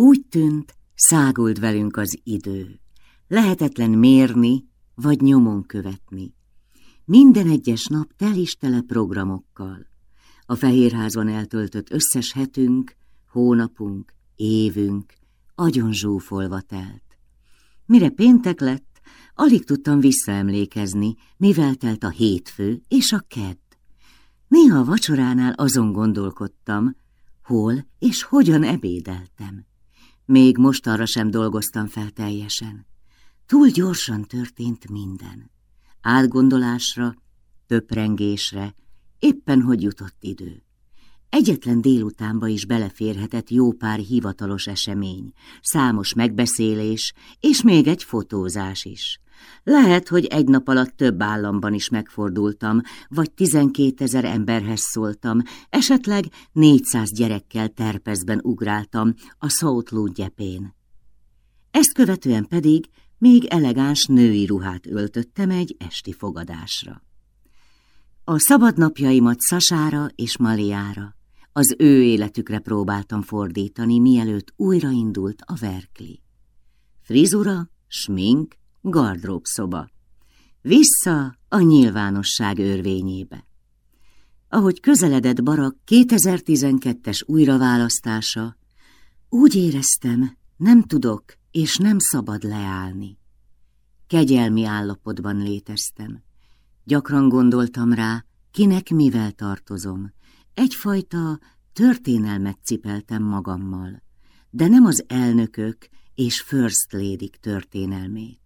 Úgy tűnt, szágult velünk az idő. Lehetetlen mérni, vagy nyomon követni. Minden egyes nap tel is tele programokkal. A Fehérházban eltöltött összes hetünk, hónapunk, évünk, agyon zsúfolva telt. Mire péntek lett, alig tudtam visszaemlékezni, mivel telt a hétfő és a kedd. Néha a vacsoránál azon gondolkodtam, hol és hogyan ebédeltem. Még most arra sem dolgoztam fel teljesen. Túl gyorsan történt minden. Átgondolásra, töprengésre, éppen hogy jutott idő. Egyetlen délutánba is beleférhetett jó pár hivatalos esemény, számos megbeszélés, és még egy fotózás is. Lehet, hogy egy nap alatt több államban is megfordultam, vagy tizenkétezer emberhez szóltam, esetleg négyszáz gyerekkel terpezben ugráltam a South gyepén. Ezt követően pedig még elegáns női ruhát öltöttem egy esti fogadásra. A szabadnapjaimat Szasára és Maliára, az ő életükre próbáltam fordítani, mielőtt újraindult a verkli. Frizura, smink, gardróbszoba. Vissza a nyilvánosság örvényébe. Ahogy közeledett Barak 2012-es újraválasztása, úgy éreztem, nem tudok és nem szabad leállni. Kegyelmi állapotban léteztem. Gyakran gondoltam rá, kinek mivel tartozom. Egyfajta történelmet cipeltem magammal, de nem az elnökök és first lady történelmét.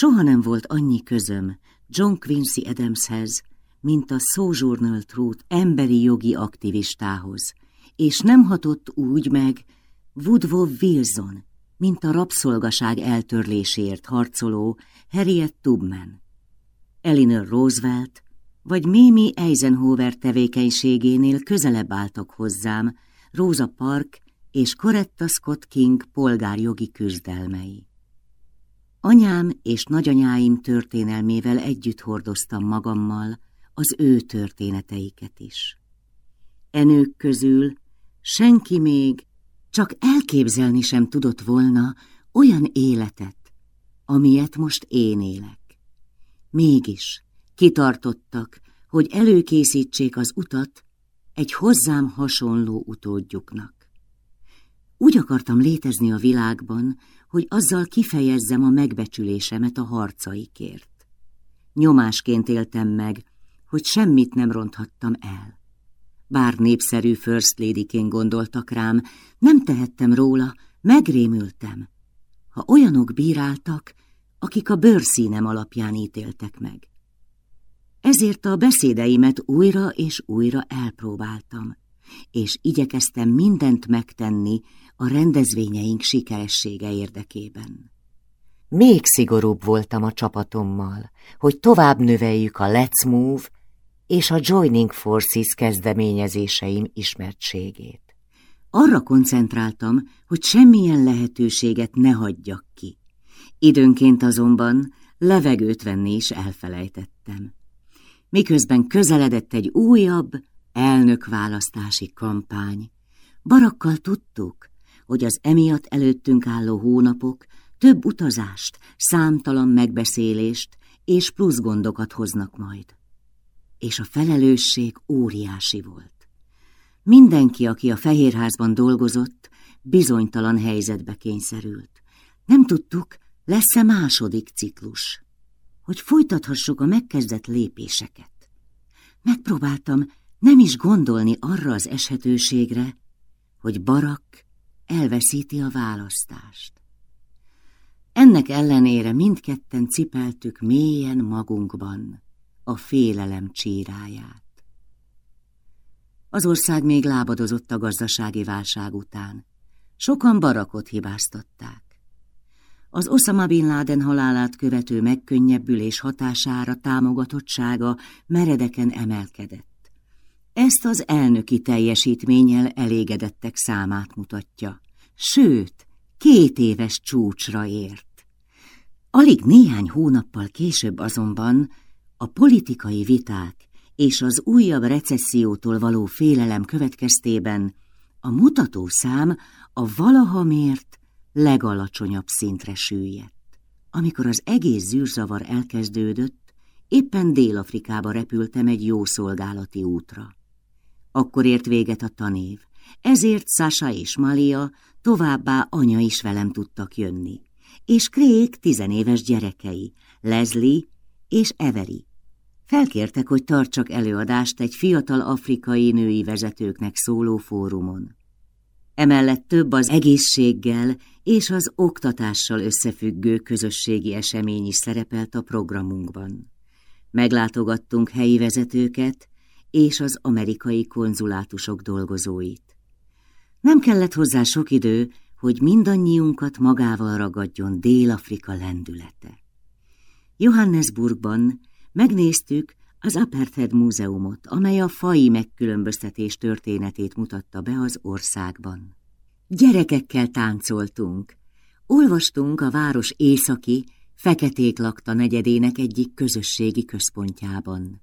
Soha nem volt annyi közöm John Quincy Adamshez, mint a Sojourner Truth emberi jogi aktivistához, és nem hatott úgy meg Woodrow Wilson, mint a rabszolgaság eltörléséért harcoló Harriet Tubman. Eleanor Roosevelt vagy Mimi Eisenhower tevékenységénél közelebb álltak hozzám Rosa Park és Coretta Scott King polgárjogi küzdelmei. Anyám és nagyanyáim történelmével együtt hordoztam magammal az ő történeteiket is. Enők közül senki még csak elképzelni sem tudott volna olyan életet, amilyet most én élek. Mégis kitartottak, hogy előkészítsék az utat egy hozzám hasonló utódjuknak. Úgy akartam létezni a világban, hogy azzal kifejezzem a megbecsülésemet a harcaikért. Nyomásként éltem meg, hogy semmit nem ronthattam el. Bár népszerű First Lady-ként gondoltak rám, nem tehettem róla, megrémültem. Ha olyanok bíráltak, akik a bőrszínem alapján ítéltek meg. Ezért a beszédeimet újra és újra elpróbáltam, és igyekeztem mindent megtenni a rendezvényeink sikeressége érdekében. Még szigorúbb voltam a csapatommal, hogy tovább növeljük a Let's Move és a Joining Forces kezdeményezéseim ismertségét. Arra koncentráltam, hogy semmilyen lehetőséget ne hagyjak ki. Időnként azonban levegőt venni is elfelejtettem. Miközben közeledett egy újabb elnökválasztási kampány, barakkal tudtuk, hogy az emiatt előttünk álló hónapok több utazást, számtalan megbeszélést és plusz gondokat hoznak majd. És a felelősség óriási volt. Mindenki, aki a Fehérházban dolgozott, bizonytalan helyzetbe kényszerült. Nem tudtuk, lesz-e második ciklus, hogy folytathassuk a megkezdett lépéseket. Megpróbáltam nem is gondolni arra az eshetőségre, hogy Barak elveszíti a választást. Ennek ellenére mindketten cipeltük mélyen magunkban a félelem csíráját. Az ország még lábadozott a gazdasági válság után. Sokan barakot hibáztatták. Az Osama Bin Laden halálát követő megkönnyebbülés hatására támogatottsága meredeken emelkedett. Ezt az elnöki teljesítménnyel elégedettek számát mutatja. Sőt, két éves csúcsra ért. Alig néhány hónappal később azonban a politikai viták és az újabb recessziótól való félelem következtében a mutatószám a valaha mért legalacsonyabb szintre süllyedt. Amikor az egész zűrzavar elkezdődött, éppen Dél-Afrikába repültem egy jó szolgálati útra. Akkor ért véget a tanév, ezért Sasha és Malia, továbbá anya is velem tudtak jönni, és Craig tizenéves gyerekei, Leslie és Everi. Felkértek, hogy tartsak előadást egy fiatal afrikai női vezetőknek szóló fórumon. Emellett több az egészséggel és az oktatással összefüggő közösségi esemény is szerepelt a programunkban. Meglátogattunk helyi vezetőket és az amerikai konzulátusok dolgozóit. Nem kellett hozzá sok idő, hogy mindannyiunkat magával ragadjon Dél-Afrika lendülete. Johannesburgban megnéztük az Apartheid Múzeumot, amely a fai megkülönböztetés történetét mutatta be az országban. Gyerekekkel táncoltunk, olvastunk a város északi, feketék lakta negyedének egyik közösségi központjában.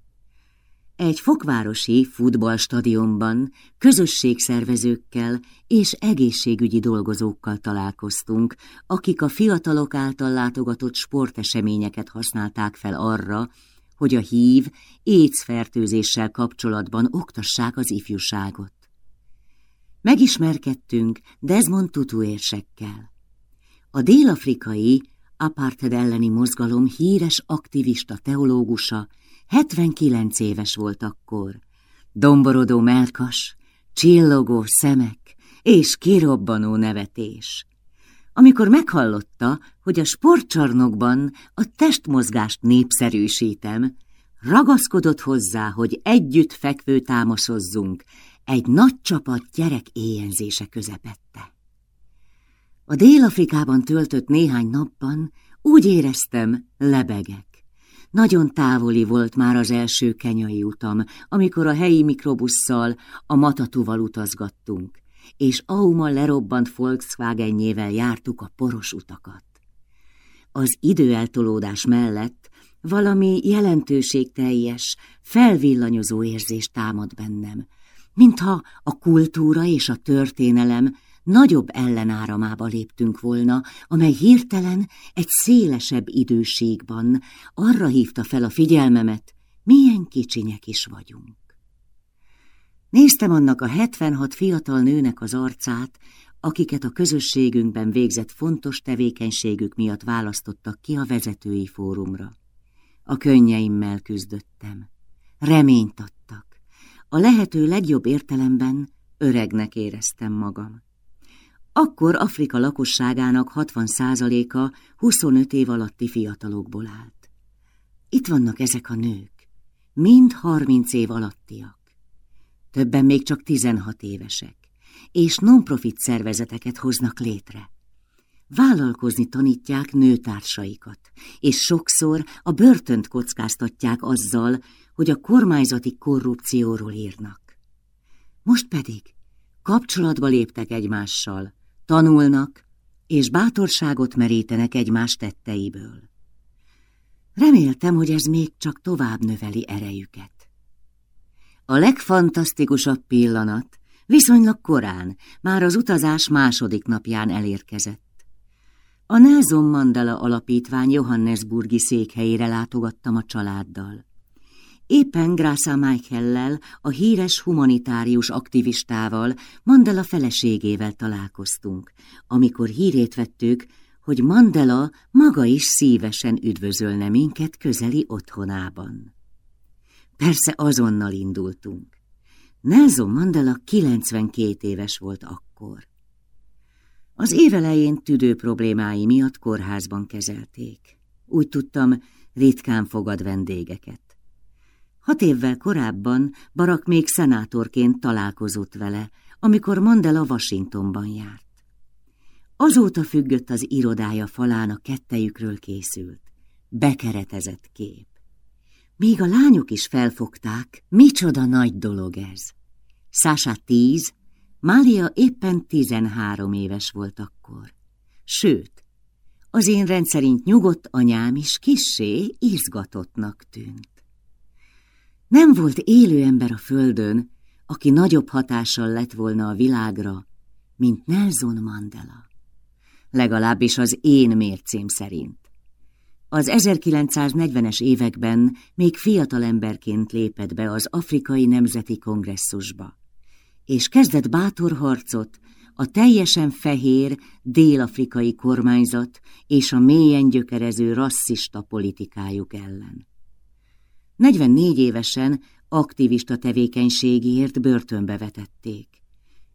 Egy fokvárosi futballstadionban közösségszervezőkkel és egészségügyi dolgozókkal találkoztunk, akik a fiatalok által látogatott sporteseményeket használták fel arra, hogy a hív AIDS fertőzéssel kapcsolatban oktassák az ifjúságot. Megismerkedtünk Desmond Tutu érsekkel. A dél-afrikai apartheid elleni mozgalom híres aktivista teológusa 79 éves volt akkor. Domborodó melkas, csillogó szemek és kirobbanó nevetés. Amikor meghallotta, hogy a sportcsarnokban a testmozgást népszerűsítem, ragaszkodott hozzá, hogy együtt fekvő támaszozzunk egy nagy csapat gyerek éjjelzése közepette. A Dél-Afrikában töltött néhány napban úgy éreztem, lebegek. Nagyon távoli volt már az első kenyai utam, amikor a helyi mikrobusszal, a Matatuval utazgattunk, és Auma lerobbant Volkswagenjével jártuk a poros utakat. Az időeltolódás mellett valami jelentőségteljes, felvillanyozó érzés támad bennem, mintha a kultúra és a történelem nagyobb ellenáramába léptünk volna, amely hirtelen egy szélesebb időségban arra hívta fel a figyelmemet, milyen kicsinyek is vagyunk. Néztem annak a 76 fiatal nőnek az arcát, akiket a közösségünkben végzett fontos tevékenységük miatt választottak ki a vezetői fórumra. A könnyeimmel küzdöttem. Reményt adtak. A lehető legjobb értelemben öregnek éreztem magam. Akkor Afrika lakosságának 60%-a 25 év alatti fiatalokból állt. Itt vannak ezek a nők, mind 30 év alattiak. Többen még csak 16 évesek, és non-profit szervezeteket hoznak létre. Vállalkozni tanítják nőtársaikat, és sokszor a börtönt kockáztatják azzal, hogy a kormányzati korrupcióról írnak. Most pedig kapcsolatba léptek egymással, tanulnak, és bátorságot merítenek egymás tetteiből. Reméltem, hogy ez még csak tovább növeli erejüket. A legfantasztikusabb pillanat viszonylag korán, már az utazás második napján elérkezett. A Nelson Mandela alapítvány Johannesburgi székhelyére látogattam a családdal. Éppen Grásza Michaellel, a híres humanitárius aktivistával, Mandela feleségével találkoztunk, amikor hírét vettük, hogy Mandela maga is szívesen üdvözölne minket közeli otthonában. Persze azonnal indultunk. Nelson Mandela 92 éves volt akkor. Az évelején tüdő problémái miatt kórházban kezelték. Úgy tudtam, ritkán fogad vendégeket. Hat évvel korábban Barak még szenátorként találkozott vele, amikor Mandela Washingtonban járt. Azóta függött az irodája falán a kettejükről készült, bekeretezett kép. Még a lányok is felfogták, micsoda nagy dolog ez. Sasha tíz, Mália éppen tizenhárom éves volt akkor. Sőt, az én rendszerint nyugodt anyám is kissé izgatottnak tűnt. Nem volt élő ember a földön, aki nagyobb hatással lett volna a világra, mint Nelson Mandela. Legalábbis az én mércém szerint. Az 1940-es években még fiatalemberként lépett be az Afrikai Nemzeti Kongresszusba, és kezdett bátor harcot a teljesen fehér dél-afrikai kormányzat és a mélyen gyökerező rasszista politikájuk ellen. 44 évesen aktivista tevékenységért börtönbe vetették.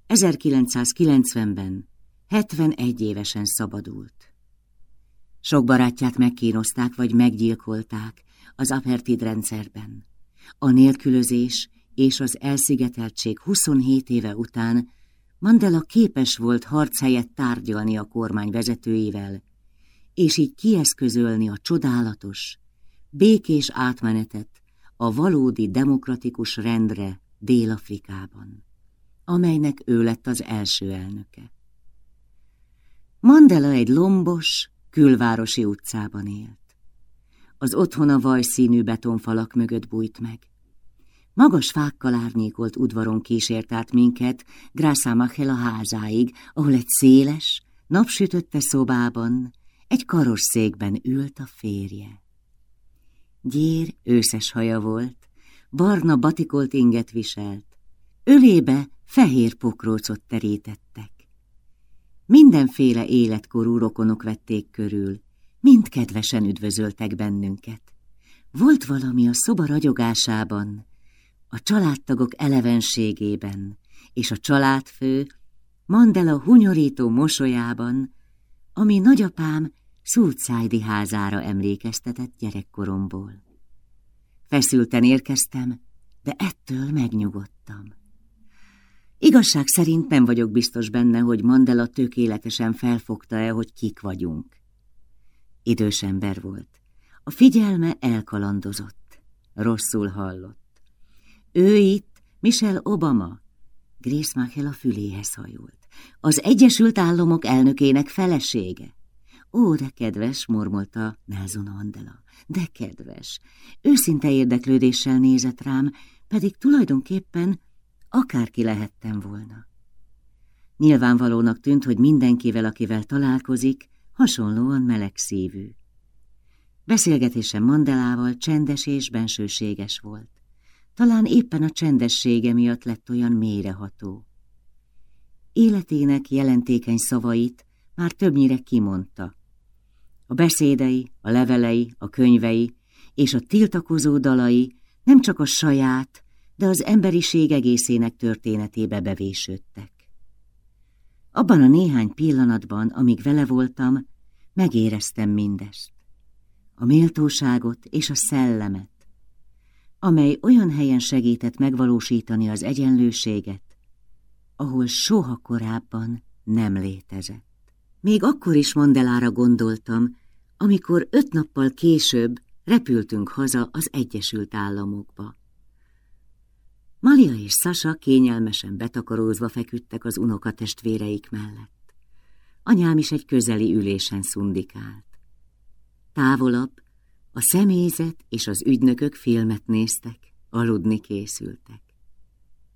1990-ben 71 évesen szabadult. Sok barátját megkínozták vagy meggyilkolták az apartheid rendszerben. A nélkülözés és az elszigeteltség 27 éve után Mandela képes volt harc helyett tárgyalni a kormány vezetőivel, és így kieszközölni a csodálatos, békés átmenetet a valódi demokratikus rendre Dél-Afrikában, amelynek ő lett az első elnöke. Mandela egy lombos, külvárosi utcában élt. Az otthona vajszínű betonfalak mögött bújt meg. Magas fákkal árnyékolt udvaron kísért át minket Grászámachel a házáig, ahol egy széles, napsütötte szobában egy karosszékben ült a férje. Gyér, őszes haja volt, barna batikolt inget viselt, ölébe fehér pokrócot terítettek. Mindenféle életkorú rokonok vették körül, mind kedvesen üdvözöltek bennünket. Volt valami a szoba ragyogásában, a családtagok elevenségében, és a családfő Mandela hunyorító mosolyában, ami nagyapám Szulcájdi házára emlékeztetett gyerekkoromból. Feszülten érkeztem, de ettől megnyugodtam. Igazság szerint nem vagyok biztos benne, hogy Mandela tökéletesen felfogta-e, hogy kik vagyunk. Idős ember volt. A figyelme elkalandozott. Rosszul hallott. Ő itt, Michelle Obama. Grace Machel a füléhez hajolt. Az Egyesült Államok elnökének felesége. Ó, de kedves, mormolta Nelson Mandela. De kedves. Őszinte érdeklődéssel nézett rám, pedig tulajdonképpen akárki lehettem volna. Nyilvánvalónak tűnt, hogy mindenkivel, akivel találkozik, hasonlóan meleg szívű. Beszélgetésem Mandelával csendes és bensőséges volt. Talán éppen a csendessége miatt lett olyan mélyreható. Életének jelentékeny szavait már többnyire kimondta. A beszédei, a levelei, a könyvei és a tiltakozó dalai nem csak a saját, de az emberiség egészének történetébe bevésődtek. Abban a néhány pillanatban, amíg vele voltam, megéreztem mindezt. A méltóságot és a szellemet, amely olyan helyen segített megvalósítani az egyenlőséget, ahol soha korábban nem létezett. Még akkor is Mandelára gondoltam, amikor öt nappal később repültünk haza az Egyesült Államokba. Malia és Sasa kényelmesen betakarózva feküdtek az unokatestvéreik mellett. Anyám is egy közeli ülésen szundikált. Távolabb a személyzet és az ügynökök filmet néztek, aludni készültek.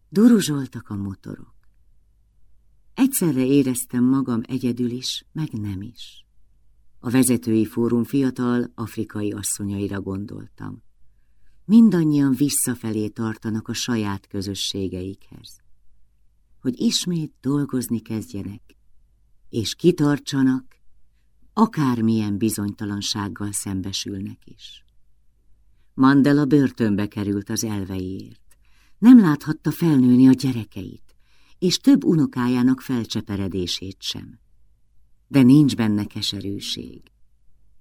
Duruzsoltak a motorok. Egyszerre éreztem magam egyedül is, meg nem is. A vezetői fórum fiatal afrikai asszonyaira gondoltam mindannyian visszafelé tartanak a saját közösségeikhez. Hogy ismét dolgozni kezdjenek, és kitartsanak, akármilyen bizonytalansággal szembesülnek is. Mandela börtönbe került az elveiért. Nem láthatta felnőni a gyerekeit, és több unokájának felcseperedését sem. De nincs benne keserűség.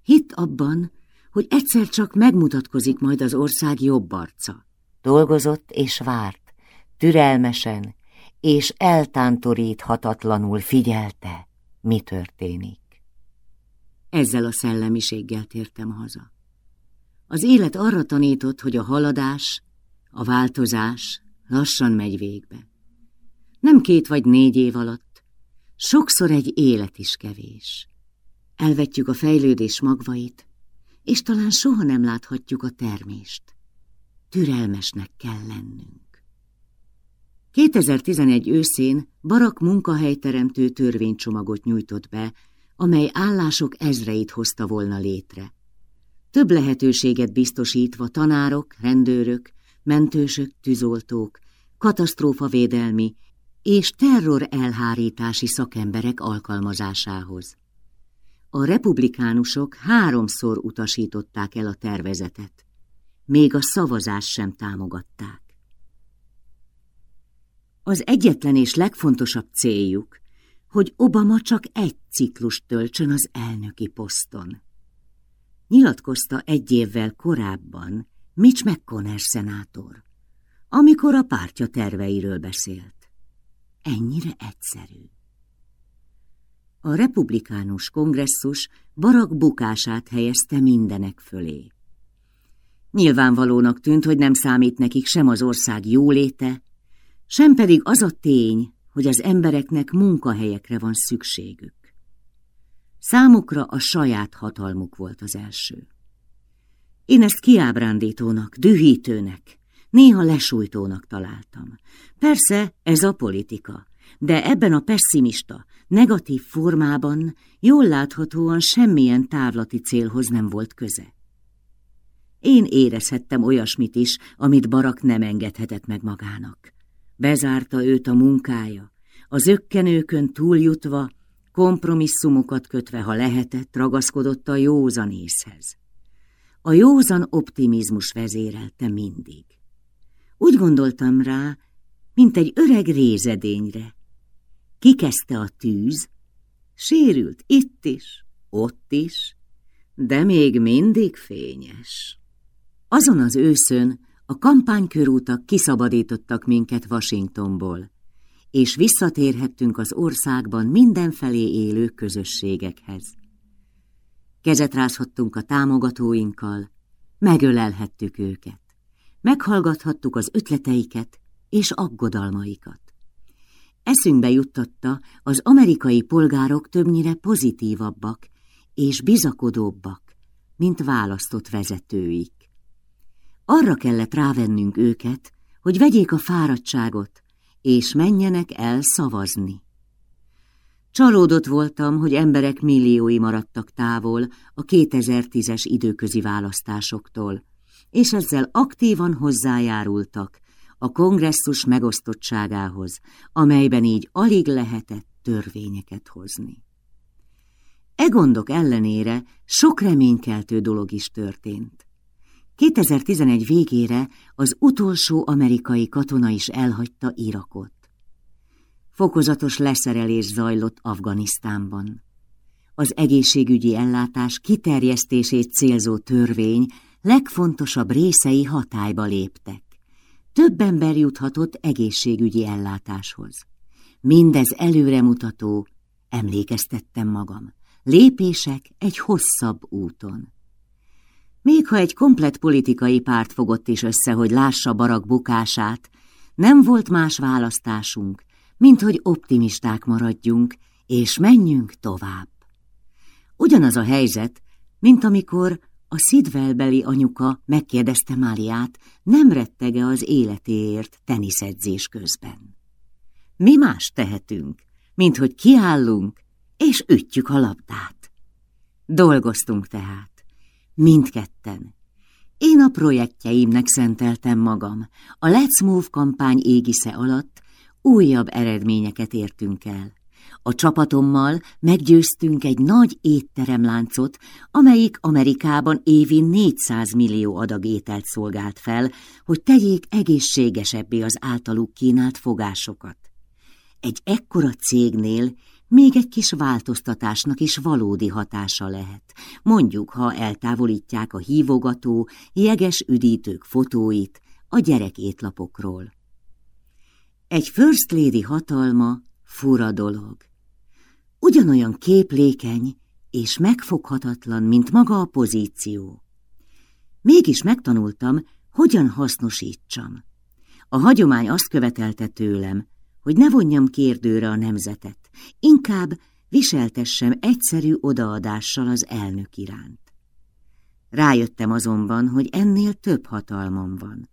Hitt abban, hogy egyszer csak megmutatkozik majd az ország jobb arca. Dolgozott és várt, türelmesen és eltántoríthatatlanul figyelte, mi történik. Ezzel a szellemiséggel tértem haza. Az élet arra tanított, hogy a haladás, a változás lassan megy végbe. Nem két vagy négy év alatt, sokszor egy élet is kevés. Elvetjük a fejlődés magvait, és talán soha nem láthatjuk a termést. Türelmesnek kell lennünk. 2011 őszén Barak munkahelyteremtő törvénycsomagot nyújtott be, amely állások ezreit hozta volna létre. Több lehetőséget biztosítva tanárok, rendőrök, mentősök, tűzoltók, katasztrófavédelmi és terror elhárítási szakemberek alkalmazásához. A republikánusok háromszor utasították el a tervezetet, még a szavazást sem támogatták. Az egyetlen és legfontosabb céljuk, hogy Obama csak egy ciklust töltsön az elnöki poszton. Nyilatkozta egy évvel korábban Mitch McConnell szenátor, amikor a pártja terveiről beszélt. Ennyire egyszerű. A republikánus kongresszus Barak bukását helyezte mindenek fölé. Nyilvánvalónak tűnt, hogy nem számít nekik sem az ország jóléte, sem pedig az a tény, hogy az embereknek munkahelyekre van szükségük. Számukra a saját hatalmuk volt az első. Én ezt kiábrándítónak, dühítőnek, néha lesújtónak találtam. Persze ez a politika, de ebben a pessimista, negatív formában jól láthatóan semmilyen távlati célhoz nem volt köze. Én érezhettem olyasmit is, amit Barak nem engedhetett meg magának. Bezárta őt a munkája, az ökkenőkön túljutva, kompromisszumokat kötve, ha lehetett, ragaszkodott a józan észhez. A józan optimizmus vezérelte mindig. Úgy gondoltam rá, mint egy öreg rézedényre. Kikezdte a tűz, sérült itt is, ott is, de még mindig fényes. Azon az őszön a kampánykörútak kiszabadítottak minket Washingtonból, és visszatérhettünk az országban mindenfelé élő közösségekhez. Kezet rázhattunk a támogatóinkkal, megölelhettük őket, meghallgathattuk az ötleteiket és aggodalmaikat. Eszünkbe juttatta, az amerikai polgárok többnyire pozitívabbak és bizakodóbbak, mint választott vezetőik. Arra kellett rávennünk őket, hogy vegyék a fáradtságot, és menjenek el szavazni. Csalódott voltam, hogy emberek milliói maradtak távol a 2010-es időközi választásoktól, és ezzel aktívan hozzájárultak a kongresszus megosztottságához, amelyben így alig lehetett törvényeket hozni. E gondok ellenére sok reménykeltő dolog is történt. 2011 végére az utolsó amerikai katona is elhagyta Irakot. Fokozatos leszerelés zajlott Afganisztánban. Az egészségügyi ellátás kiterjesztését célzó törvény legfontosabb részei hatályba léptek. Több ember juthatott egészségügyi ellátáshoz. Mindez előremutató, emlékeztettem magam, lépések egy hosszabb úton. Még ha egy komplett politikai párt fogott is össze, hogy lássa Barak bukását, nem volt más választásunk, mint hogy optimisták maradjunk, és menjünk tovább. Ugyanaz a helyzet, mint amikor a Szidvelbeli anyuka megkérdezte Máliát, nem rettege az életéért teniszedzés közben. Mi más tehetünk, mint hogy kiállunk és ütjük a labdát. Dolgoztunk tehát. Mindketten. Én a projektjeimnek szenteltem magam. A Let's Move kampány égisze alatt újabb eredményeket értünk el. A csapatommal meggyőztünk egy nagy étteremláncot, amelyik Amerikában évi 400 millió adag ételt szolgált fel, hogy tegyék egészségesebbé az általuk kínált fogásokat. Egy ekkora cégnél még egy kis változtatásnak is valódi hatása lehet. Mondjuk, ha eltávolítják a hívogató, jeges üdítők fotóit a gyerekétlapokról. Egy First Lady hatalma fura dolog. Ugyanolyan képlékeny és megfoghatatlan, mint maga a pozíció. Mégis megtanultam, hogyan hasznosítsam. A hagyomány azt követelte tőlem, hogy ne vonjam kérdőre a nemzetet, inkább viseltessem egyszerű odaadással az elnök iránt. Rájöttem azonban, hogy ennél több hatalmam van.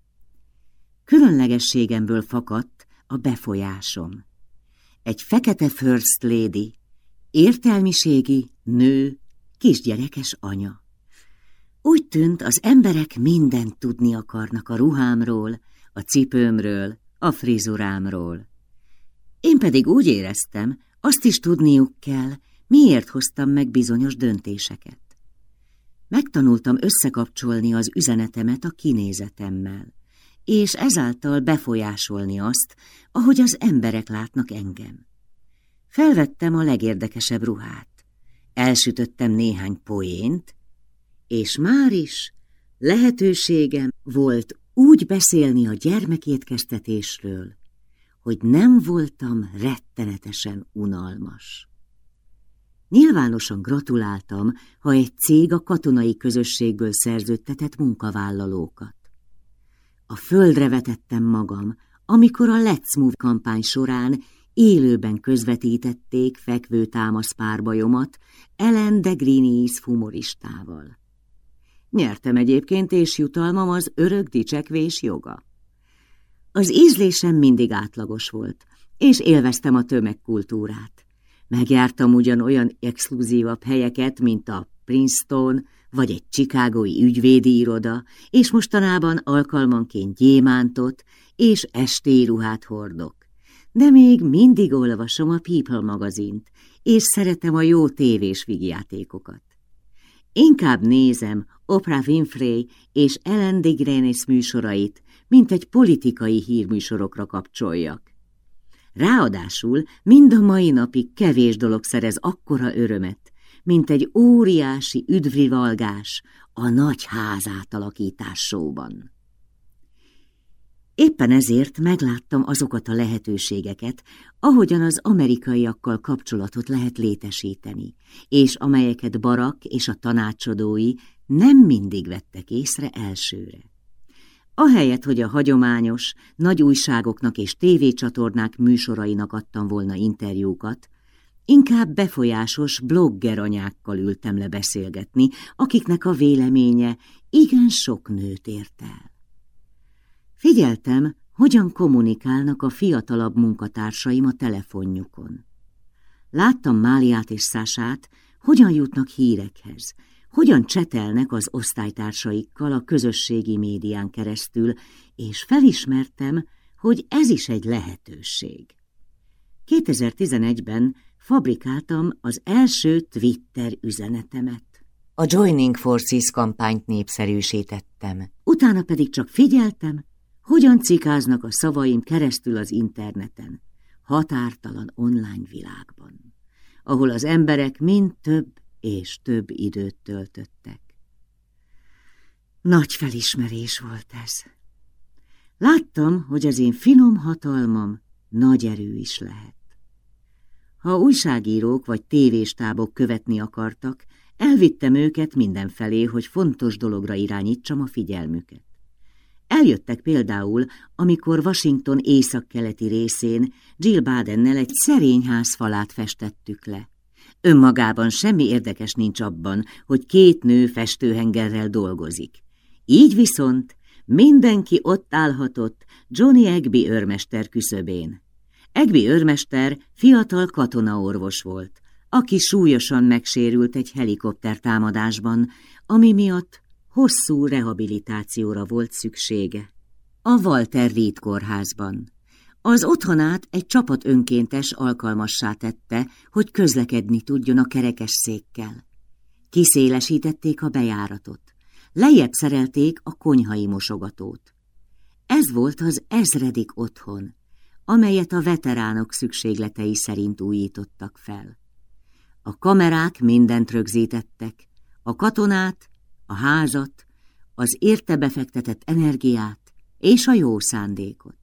Különlegességemből fakadt a befolyásom. Egy fekete first lady, értelmiségi, nő, kisgyerekes anya. Úgy tűnt, az emberek mindent tudni akarnak a ruhámról, a cipőmről, a frizurámról. Én pedig úgy éreztem, azt is tudniuk kell, miért hoztam meg bizonyos döntéseket. Megtanultam összekapcsolni az üzenetemet a kinézetemmel, és ezáltal befolyásolni azt, ahogy az emberek látnak engem. Felvettem a legérdekesebb ruhát, elsütöttem néhány poént, és már is lehetőségem volt úgy beszélni a gyermekétkeztetésről, hogy nem voltam rettenetesen unalmas. Nyilvánosan gratuláltam, ha egy cég a katonai közösségből szerződtetett munkavállalókat. A földre vetettem magam, amikor a Let's Move kampány során élőben közvetítették fekvő támaszpárbajomat Ellen DeGriniis humoristával. Nyertem egyébként, és jutalmam az örök dicsekvés joga. Az ízlésem mindig átlagos volt, és élveztem a tömegkultúrát. Megjártam ugyan olyan exkluzívabb helyeket, mint a Princeton vagy egy chicagói ügyvédi iroda, és mostanában alkalmanként gyémántot és estéruhát hordok. De még mindig olvasom a People magazint, és szeretem a jó tévés vígjátékokat. Inkább nézem Oprah Winfrey és Ellen DeGeneres műsorait, mint egy politikai hírműsorokra kapcsoljak. Ráadásul mind a mai napig kevés dolog szerez akkora örömet, mint egy óriási üdvrivalgás a nagy ház átalakításóban. Éppen ezért megláttam azokat a lehetőségeket, ahogyan az amerikaiakkal kapcsolatot lehet létesíteni, és amelyeket Barak és a tanácsadói nem mindig vettek észre elsőre. Ahelyett, hogy a hagyományos, nagy újságoknak és tévécsatornák műsorainak adtam volna interjúkat, inkább befolyásos blogger anyákkal ültem le beszélgetni, akiknek a véleménye igen sok nőt ért el. Figyeltem, hogyan kommunikálnak a fiatalabb munkatársaim a telefonjukon. Láttam Máliát és Szását, hogyan jutnak hírekhez, hogyan csetelnek az osztálytársaikkal a közösségi médián keresztül, és felismertem, hogy ez is egy lehetőség. 2011-ben fabrikáltam az első Twitter üzenetemet. A Joining Forces kampányt népszerűsítettem. Utána pedig csak figyeltem, hogyan cikáznak a szavaim keresztül az interneten, határtalan online világban, ahol az emberek mind több és több időt töltöttek. Nagy felismerés volt ez. Láttam, hogy az én finom hatalmam nagy erő is lehet. Ha újságírók vagy tévéstábok követni akartak, elvittem őket mindenfelé, hogy fontos dologra irányítsam a figyelmüket. Eljöttek például, amikor Washington északkeleti részén Jill Badennel egy szerény ház falát festettük le. Önmagában semmi érdekes nincs abban, hogy két nő festőhengerrel dolgozik. Így viszont mindenki ott állhatott Johnny Egby őrmester küszöbén. Egby őrmester fiatal katonaorvos volt, aki súlyosan megsérült egy helikopter támadásban, ami miatt hosszú rehabilitációra volt szüksége. A Walter Reed kórházban. Az otthonát egy csapat önkéntes alkalmassá tette, hogy közlekedni tudjon a kerekes székkel. Kiszélesítették a bejáratot. Lejjebb szerelték a konyhai mosogatót. Ez volt az ezredik otthon, amelyet a veteránok szükségletei szerint újítottak fel. A kamerák mindent rögzítettek, a katonát, a házat, az érte befektetett energiát és a jó szándékot.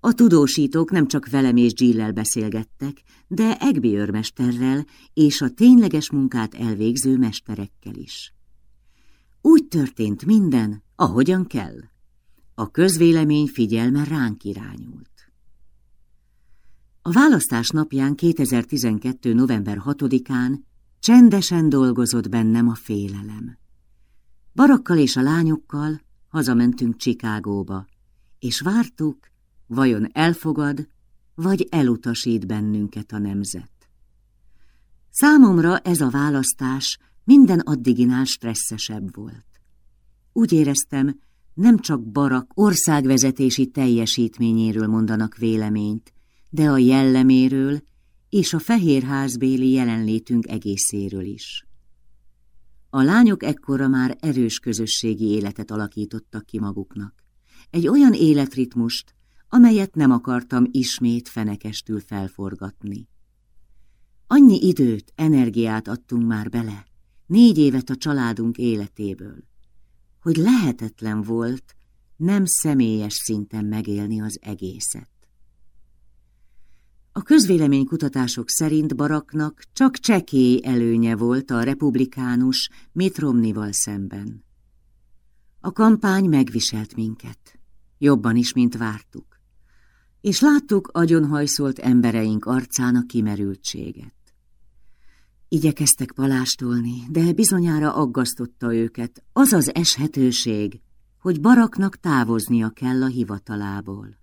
A tudósítók nem csak velem és Jillel beszélgettek, de Egbi őrmesterrel és a tényleges munkát elvégző mesterekkel is. Úgy történt minden, ahogyan kell. A közvélemény figyelme ránk irányult. A választás napján 2012. november 6-án csendesen dolgozott bennem a félelem. Barakkal és a lányokkal hazamentünk Csikágóba, és vártuk, vajon elfogad, vagy elutasít bennünket a nemzet. Számomra ez a választás minden addiginál stresszesebb volt. Úgy éreztem, nem csak Barak országvezetési teljesítményéről mondanak véleményt, de a jelleméről és a fehérházbéli jelenlétünk egészéről is. A lányok ekkora már erős közösségi életet alakítottak ki maguknak. Egy olyan életritmust, amelyet nem akartam ismét fenekestül felforgatni. Annyi időt, energiát adtunk már bele, négy évet a családunk életéből, hogy lehetetlen volt nem személyes szinten megélni az egészet. A közvéleménykutatások szerint Baraknak csak csekély előnye volt a republikánus Mitt Romneyval szemben. A kampány megviselt minket, jobban is, mint vártuk, és láttuk agyonhajszolt embereink arcán a kimerültséget. Igyekeztek palástolni, de bizonyára aggasztotta őket az az eshetőség, hogy Baraknak távoznia kell a hivatalából.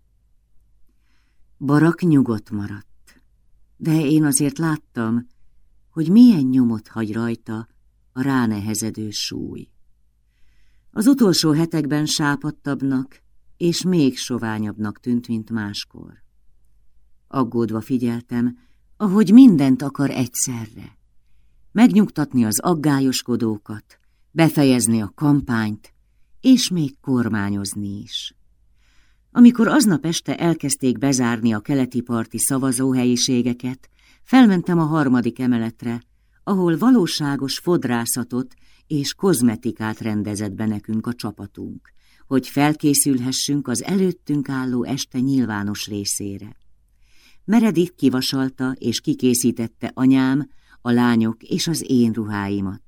Barak nyugodt maradt, de én azért láttam, hogy milyen nyomot hagy rajta a ránehezedő súly. Az utolsó hetekben sápadtabbnak és még soványabbnak tűnt, mint máskor. Aggódva figyeltem, ahogy mindent akar egyszerre. Megnyugtatni az aggályoskodókat, befejezni a kampányt, és még kormányozni is. Amikor aznap este elkezdték bezárni a keleti parti szavazóhelyiségeket, felmentem a harmadik emeletre, ahol valóságos fodrászatot és kozmetikát rendezett be nekünk a csapatunk, hogy felkészülhessünk az előttünk álló este nyilvános részére. Meredith kivasalta és kikészítette anyám, a lányok és az én ruháimat.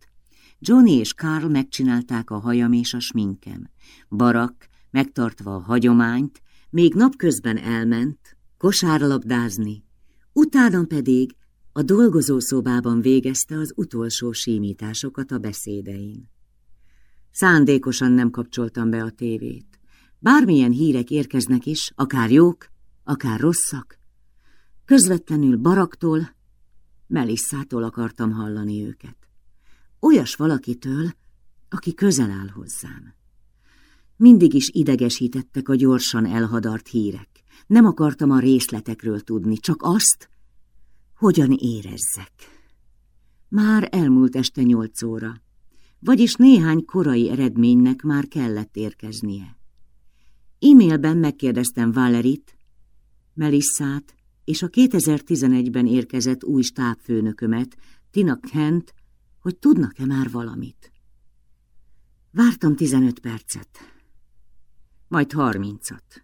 Johnny és Carl megcsinálták a hajam és a sminkem. Barak megtartva a hagyományt, még napközben elment kosárlabdázni, utána pedig a dolgozószobában végezte az utolsó símításokat a beszédein. Szándékosan nem kapcsoltam be a tévét. Bármilyen hírek érkeznek is, akár jók, akár rosszak, közvetlenül Baraktól, Melisszától akartam hallani őket. Olyas valakitől, aki közel áll hozzám. Mindig is idegesítettek a gyorsan elhadart hírek. Nem akartam a részletekről tudni, csak azt, hogyan érezzek. Már elmúlt este nyolc óra, vagyis néhány korai eredménynek már kellett érkeznie. E-mailben megkérdeztem Valerit, Melissát és a 2011-ben érkezett új stábfőnökömet, Tina Kent, hogy tudnak-e már valamit. Vártam 15 percet majd harmincat.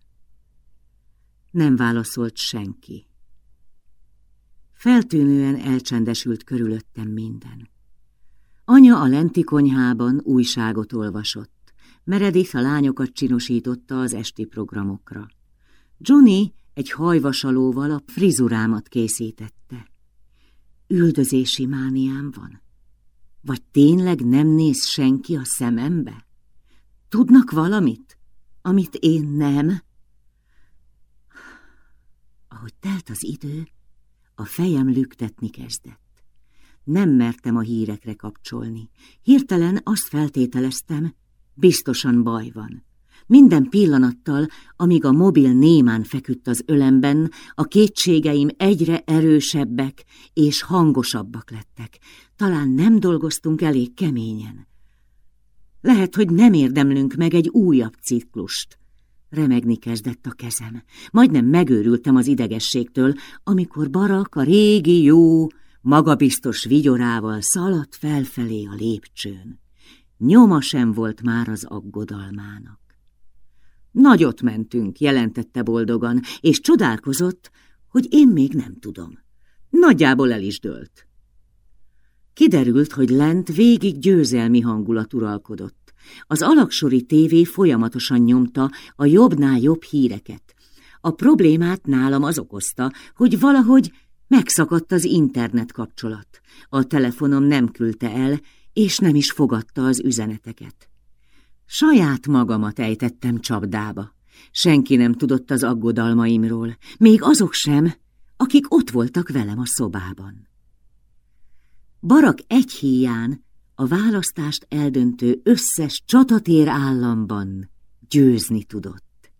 Nem válaszolt senki. Feltűnően elcsendesült körülöttem minden. Anya a lenti konyhában újságot olvasott. Meredith a lányokat csinosította az esti programokra. Johnny egy hajvasalóval a frizurámat készítette. Üldözési mániám van? Vagy tényleg nem néz senki a szemembe? Tudnak valamit? Amit én nem. Ahogy telt az idő, a fejem lüktetni kezdett. Nem mertem a hírekre kapcsolni. Hirtelen azt feltételeztem, biztosan baj van. Minden pillanattal, amíg a mobil némán feküdt az ölemben, a kétségeim egyre erősebbek és hangosabbak lettek. Talán nem dolgoztunk elég keményen. Lehet, hogy nem érdemlünk meg egy újabb ciklust. Remegni kezdett a kezem. Majdnem megőrültem az idegességtől, amikor Barak a régi, jó, magabiztos vigyorával szaladt felfelé a lépcsőn. Nyoma sem volt már az aggodalmának. Nagyot mentünk, jelentette boldogan, és csodálkozott, hogy én még nem tudom. Nagyjából el is dőlt. Kiderült, hogy lent végig győzelmi hangulat uralkodott. Az alaksori tévé folyamatosan nyomta a jobbnál jobb híreket. A problémát nálam az okozta, hogy valahogy megszakadt az internet kapcsolat. A telefonom nem küldte el, és nem is fogadta az üzeneteket. Saját magamat ejtettem csapdába. Senki nem tudott az aggodalmaimról, még azok sem, akik ott voltak velem a szobában. Barak egy híján a választást eldöntő összes csatatér államban győzni tudott.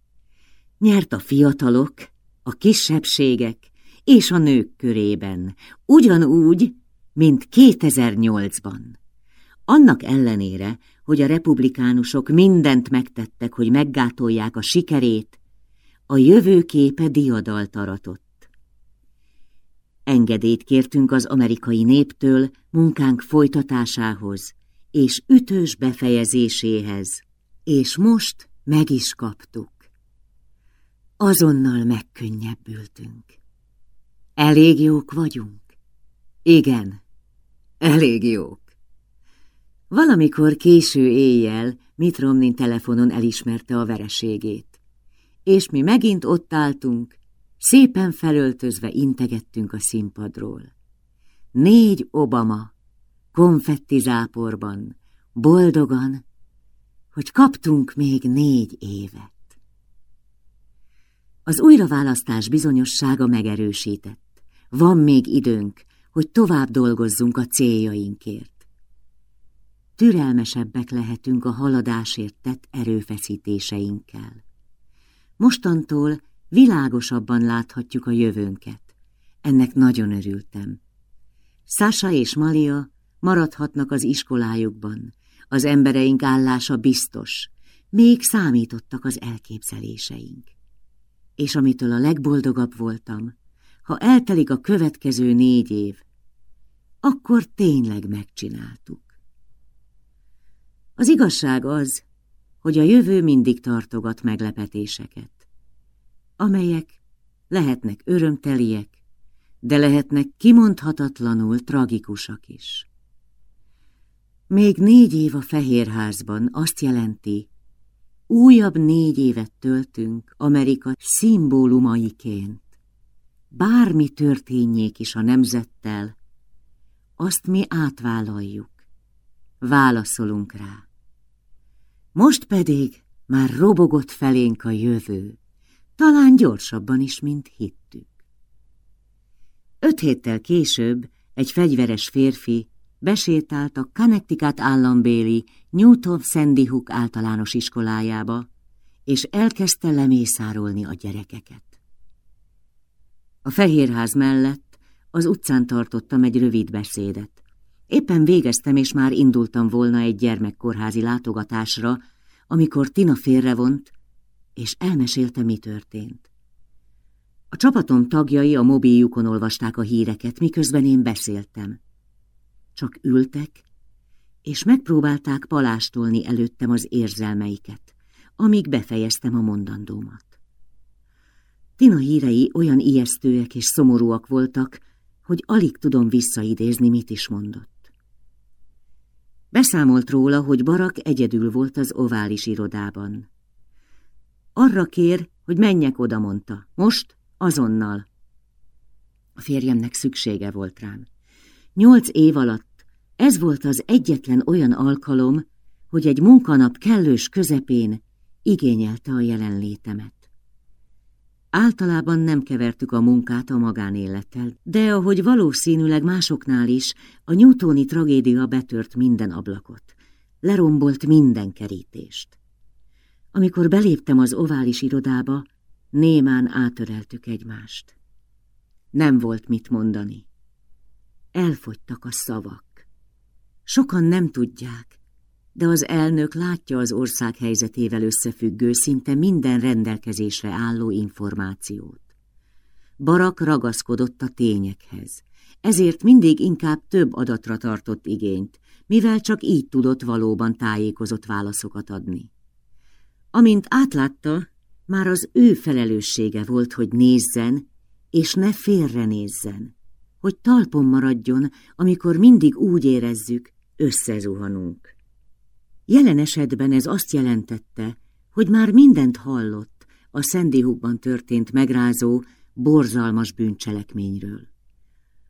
Nyert a fiatalok, a kisebbségek és a nők körében, ugyanúgy, mint 2008-ban. Annak ellenére, hogy a republikánusok mindent megtettek, hogy meggátolják a sikerét, a jövőképe diadalt aratott. Engedélyt kértünk az amerikai néptől munkánk folytatásához és ütős befejezéséhez, és most meg is kaptuk. Azonnal megkönnyebbültünk. Elég jók vagyunk? Igen, elég jók. Valamikor késő éjjel Mitt Romney telefonon elismerte a vereségét, és mi megint ott álltunk, Szépen felöltözve integettünk a színpadról. Négy Obama, konfetti záporban, boldogan, hogy kaptunk még négy évet. Az újraválasztás bizonyossága megerősített. Van még időnk, hogy tovább dolgozzunk a céljainkért. Türelmesebbek lehetünk a haladásért tett erőfeszítéseinkkel. Mostantól világosabban láthatjuk a jövőnket. Ennek nagyon örültem. Sasha és Malia maradhatnak az iskolájukban. Az embereink állása biztos. Még számítottak az elképzeléseink. És amitől a legboldogabb voltam, ha eltelik a következő négy év, akkor tényleg megcsináltuk. Az igazság az, hogy a jövő mindig tartogat meglepetéseket amelyek lehetnek örömteliek, de lehetnek kimondhatatlanul tragikusak is. Még négy év a Fehérházban azt jelenti, újabb négy évet töltünk Amerika szimbólumaiként. Bármi történjék is a nemzettel, azt mi átvállaljuk, válaszolunk rá. Most pedig már robogott felénk a jövő talán gyorsabban is, mint hittük. Öt héttel később egy fegyveres férfi besétált a Connecticut állambéli Newton Sandy Hook általános iskolájába, és elkezdte lemészárolni a gyerekeket. A Fehérház mellett az utcán tartottam egy rövid beszédet. Éppen végeztem, és már indultam volna egy gyermekkorházi látogatásra, amikor Tina félrevont, és elmesélte, mi történt. A csapatom tagjai a mobiljukon olvasták a híreket, miközben én beszéltem. Csak ültek, és megpróbálták palástolni előttem az érzelmeiket, amíg befejeztem a mondandómat. Tina hírei olyan ijesztőek és szomorúak voltak, hogy alig tudom visszaidézni, mit is mondott. Beszámolt róla, hogy Barak egyedül volt az ovális irodában. Arra kér, hogy menjek oda, mondta. Most, azonnal. A férjemnek szüksége volt rám. Nyolc év alatt ez volt az egyetlen olyan alkalom, hogy egy munkanap kellős közepén igényelte a jelenlétemet. Általában nem kevertük a munkát a magánélettel, de ahogy valószínűleg másoknál is, a newtoni tragédia betört minden ablakot, lerombolt minden kerítést. Amikor beléptem az ovális irodába, némán átöleltük egymást. Nem volt mit mondani. Elfogytak a szavak. Sokan nem tudják, de az elnök látja az ország helyzetével összefüggő szinte minden rendelkezésre álló információt. Barak ragaszkodott a tényekhez, ezért mindig inkább több adatra tartott igényt, mivel csak így tudott valóban tájékozott válaszokat adni. Amint átlátta, már az ő felelőssége volt, hogy nézzen, és ne félre nézzen, hogy talpon maradjon, amikor mindig úgy érezzük, összezuhanunk. Jelen esetben ez azt jelentette, hogy már mindent hallott a Szendihukban történt megrázó, borzalmas bűncselekményről.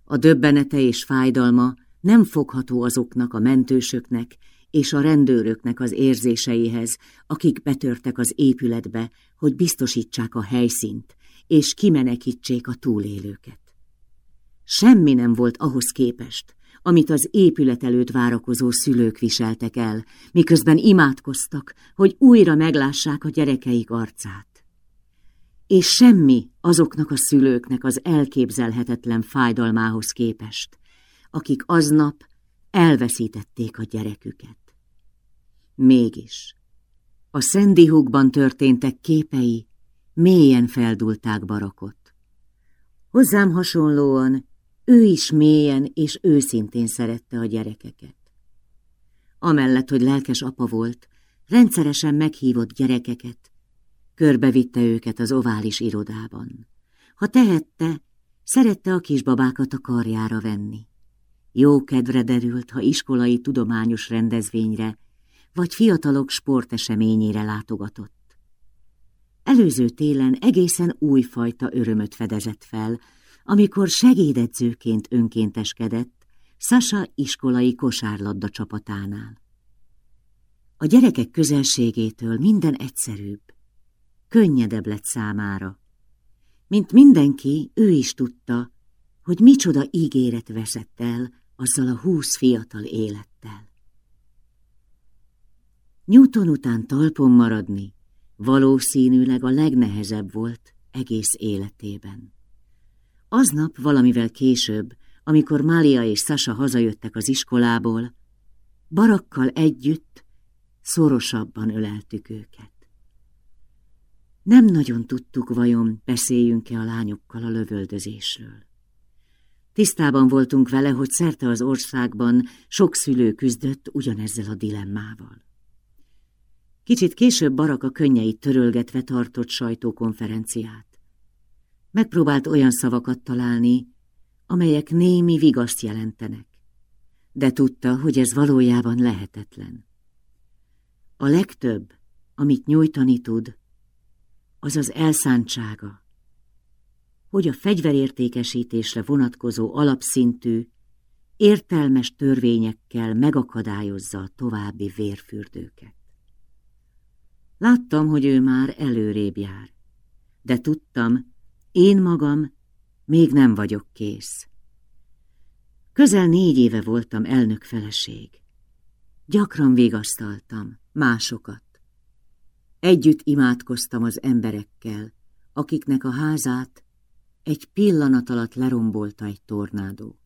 A döbbenete és fájdalma nem fogható azoknak a mentősöknek és a rendőröknek az érzéseihez, akik betörtek az épületbe, hogy biztosítsák a helyszínt, és kimenekítsék a túlélőket. Semmi nem volt ahhoz képest, amit az épület előtt várakozó szülők viseltek el, miközben imádkoztak, hogy újra meglássák a gyerekeik arcát. És semmi azoknak a szülőknek az elképzelhetetlen fájdalmához képest, akik aznap elveszítették a gyereküket. Mégis a Szendihukban történtek képei mélyen feldulták barakot. Hozzám hasonlóan ő is mélyen és őszintén szerette a gyerekeket. Amellett, hogy lelkes apa volt, rendszeresen meghívott gyerekeket, körbevitte őket az ovális irodában. Ha tehette, szerette a kisbabákat a karjára venni. Jó kedvre derült, ha iskolai tudományos rendezvényre vagy fiatalok sporteseményére látogatott. Előző télen egészen újfajta örömöt fedezett fel, amikor segédedzőként önkénteskedett Sasa iskolai kosárlabda csapatánál. A gyerekek közelségétől minden egyszerűbb, könnyedebb lett számára. Mint mindenki, ő is tudta, hogy micsoda ígéret veszett el azzal a húsz fiatal élettel. Newton után talpon maradni valószínűleg a legnehezebb volt egész életében. Aznap valamivel később, amikor Mália és Sasa hazajöttek az iskolából, barakkal együtt szorosabban öleltük őket. Nem nagyon tudtuk vajon, beszéljünk-e a lányokkal a lövöldözésről. Tisztában voltunk vele, hogy szerte az országban sok szülő küzdött ugyanezzel a dilemmával. Kicsit később Baraka könnyeit törölgetve tartott sajtókonferenciát. Megpróbált olyan szavakat találni, amelyek némi vigaszt jelentenek, de tudta, hogy ez valójában lehetetlen. A legtöbb, amit nyújtani tud, az az elszántsága, hogy a fegyverértékesítésre vonatkozó alapszintű, értelmes törvényekkel megakadályozza a további vérfürdőket. Láttam, hogy ő már előrébb jár, de tudtam, én magam még nem vagyok kész. Közel négy éve voltam elnök feleség. Gyakran vigasztaltam másokat. Együtt imádkoztam az emberekkel, akiknek a házát egy pillanat alatt lerombolta egy tornádó.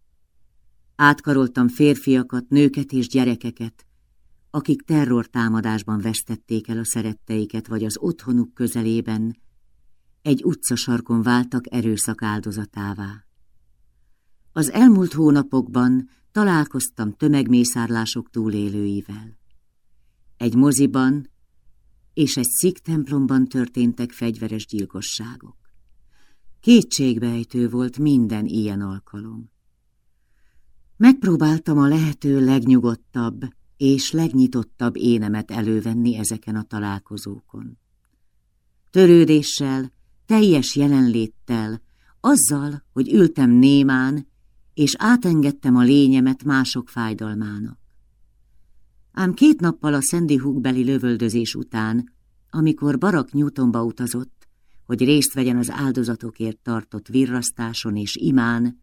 Átkaroltam férfiakat, nőket és gyerekeket, akik terrortámadásban vesztették el a szeretteiket, vagy az otthonuk közelében egy utcasarkon váltak erőszak áldozatává. Az elmúlt hónapokban találkoztam tömegmészárlások túlélőivel. Egy moziban és egy szik templomban történtek fegyveres gyilkosságok. Kétségbejtő volt minden ilyen alkalom. Megpróbáltam a lehető legnyugodtabb és legnyitottabb énemet elővenni ezeken a találkozókon. Törődéssel, teljes jelenléttel, azzal, hogy ültem némán, és átengedtem a lényemet mások fájdalmának. Ám két nappal a Sandy beli lövöldözés után, amikor Barak Newtonba utazott, hogy részt vegyen az áldozatokért tartott virrasztáson és imán,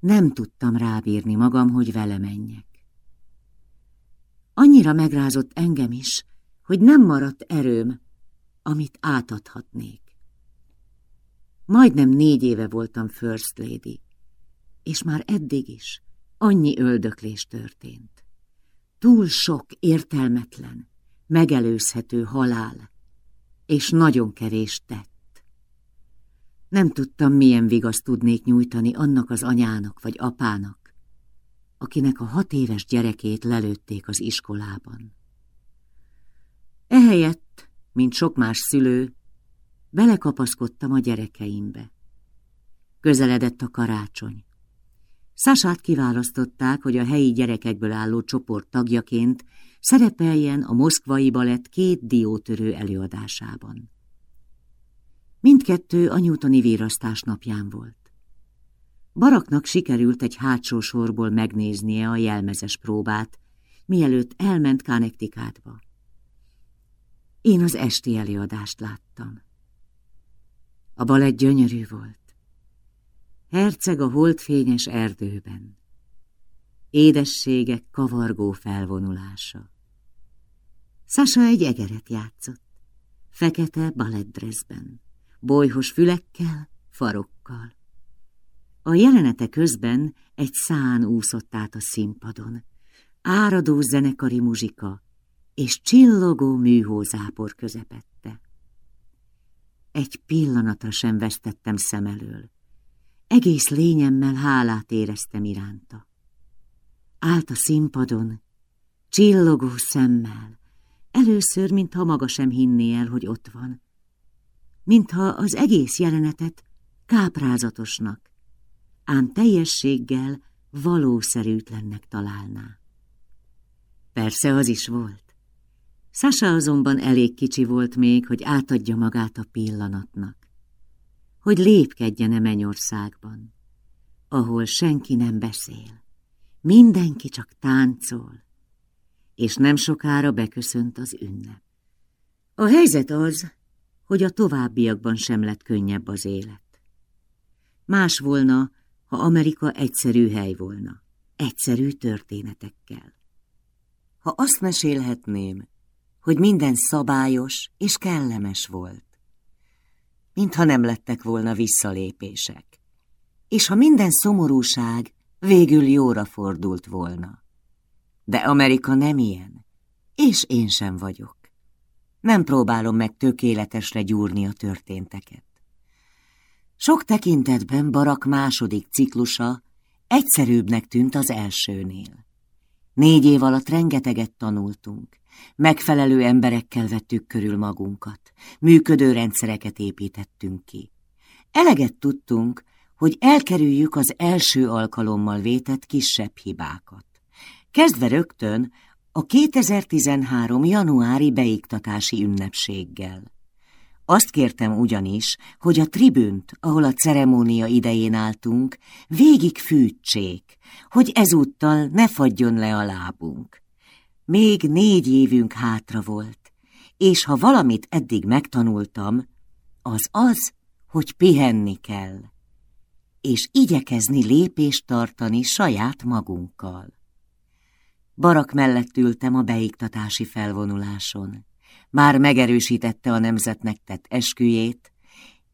nem tudtam rábírni magam, hogy vele menjek. Annyira megrázott engem is, hogy nem maradt erőm, amit átadhatnék. Majdnem négy éve voltam First Lady, és már eddig is annyi öldöklés történt. Túl sok értelmetlen, megelőzhető halál, és nagyon kevés tett. Nem tudtam, milyen vigaszt tudnék nyújtani annak az anyának vagy apának, akinek a hat éves gyerekét lelőtték az iskolában. Ehelyett, mint sok más szülő, belekapaszkodtam a gyerekeimbe. Közeledett a karácsony. Szását kiválasztották, hogy a helyi gyerekekből álló csoport tagjaként szerepeljen a moszkvai balett két diótörő előadásában. Mindkettő a Newtoni vírasztás napján volt. Baraknak sikerült egy hátsó sorból megnéznie a jelmezes próbát, mielőtt elment Connecticutba. Én az esti előadást láttam. A balett gyönyörű volt. Herceg a holdfényes erdőben. Édességek kavargó felvonulása. Sasa egy egeret játszott, fekete balettdreszben, bolyhos fülekkel, farokkal. A jelenete közben egy szán úszott át a színpadon, áradó zenekari muzsika és csillogó műhózápor közepette. Egy pillanatra sem vesztettem szem elől. Egész lényemmel hálát éreztem iránta. Állt a színpadon, csillogó szemmel, először, mintha maga sem hinné el, hogy ott van. Mintha az egész jelenetet káprázatosnak, ám teljességgel valószerűtlennek találná. Persze az is volt. Sasa azonban elég kicsi volt még, hogy átadja magát a pillanatnak, hogy lépkedjen a mennyországban, ahol senki nem beszél, mindenki csak táncol, és nem sokára beköszönt az ünnep. A helyzet az, hogy a továbbiakban sem lett könnyebb az élet. Más volna, ha Amerika egyszerű hely volna, egyszerű történetekkel. Ha azt mesélhetném, hogy minden szabályos és kellemes volt. Mintha nem lettek volna visszalépések. És ha minden szomorúság végül jóra fordult volna. De Amerika nem ilyen, és én sem vagyok. Nem próbálom meg tökéletesre gyúrni a történteket. Sok tekintetben Barak második ciklusa egyszerűbbnek tűnt az elsőnél. Négy év alatt rengeteget tanultunk, Megfelelő emberekkel vettük körül magunkat, működő rendszereket építettünk ki. Eleget tudtunk, hogy elkerüljük az első alkalommal vétett kisebb hibákat. Kezdve rögtön a 2013. januári beiktatási ünnepséggel. Azt kértem ugyanis, hogy a tribünt, ahol a ceremónia idején álltunk, végig fűtsék, hogy ezúttal ne fagyjon le a lábunk. Még négy évünk hátra volt, és ha valamit eddig megtanultam, az az, hogy pihenni kell, és igyekezni lépést tartani saját magunkkal. Barak mellett ültem a beiktatási felvonuláson. Már megerősítette a nemzetnek tett esküjét,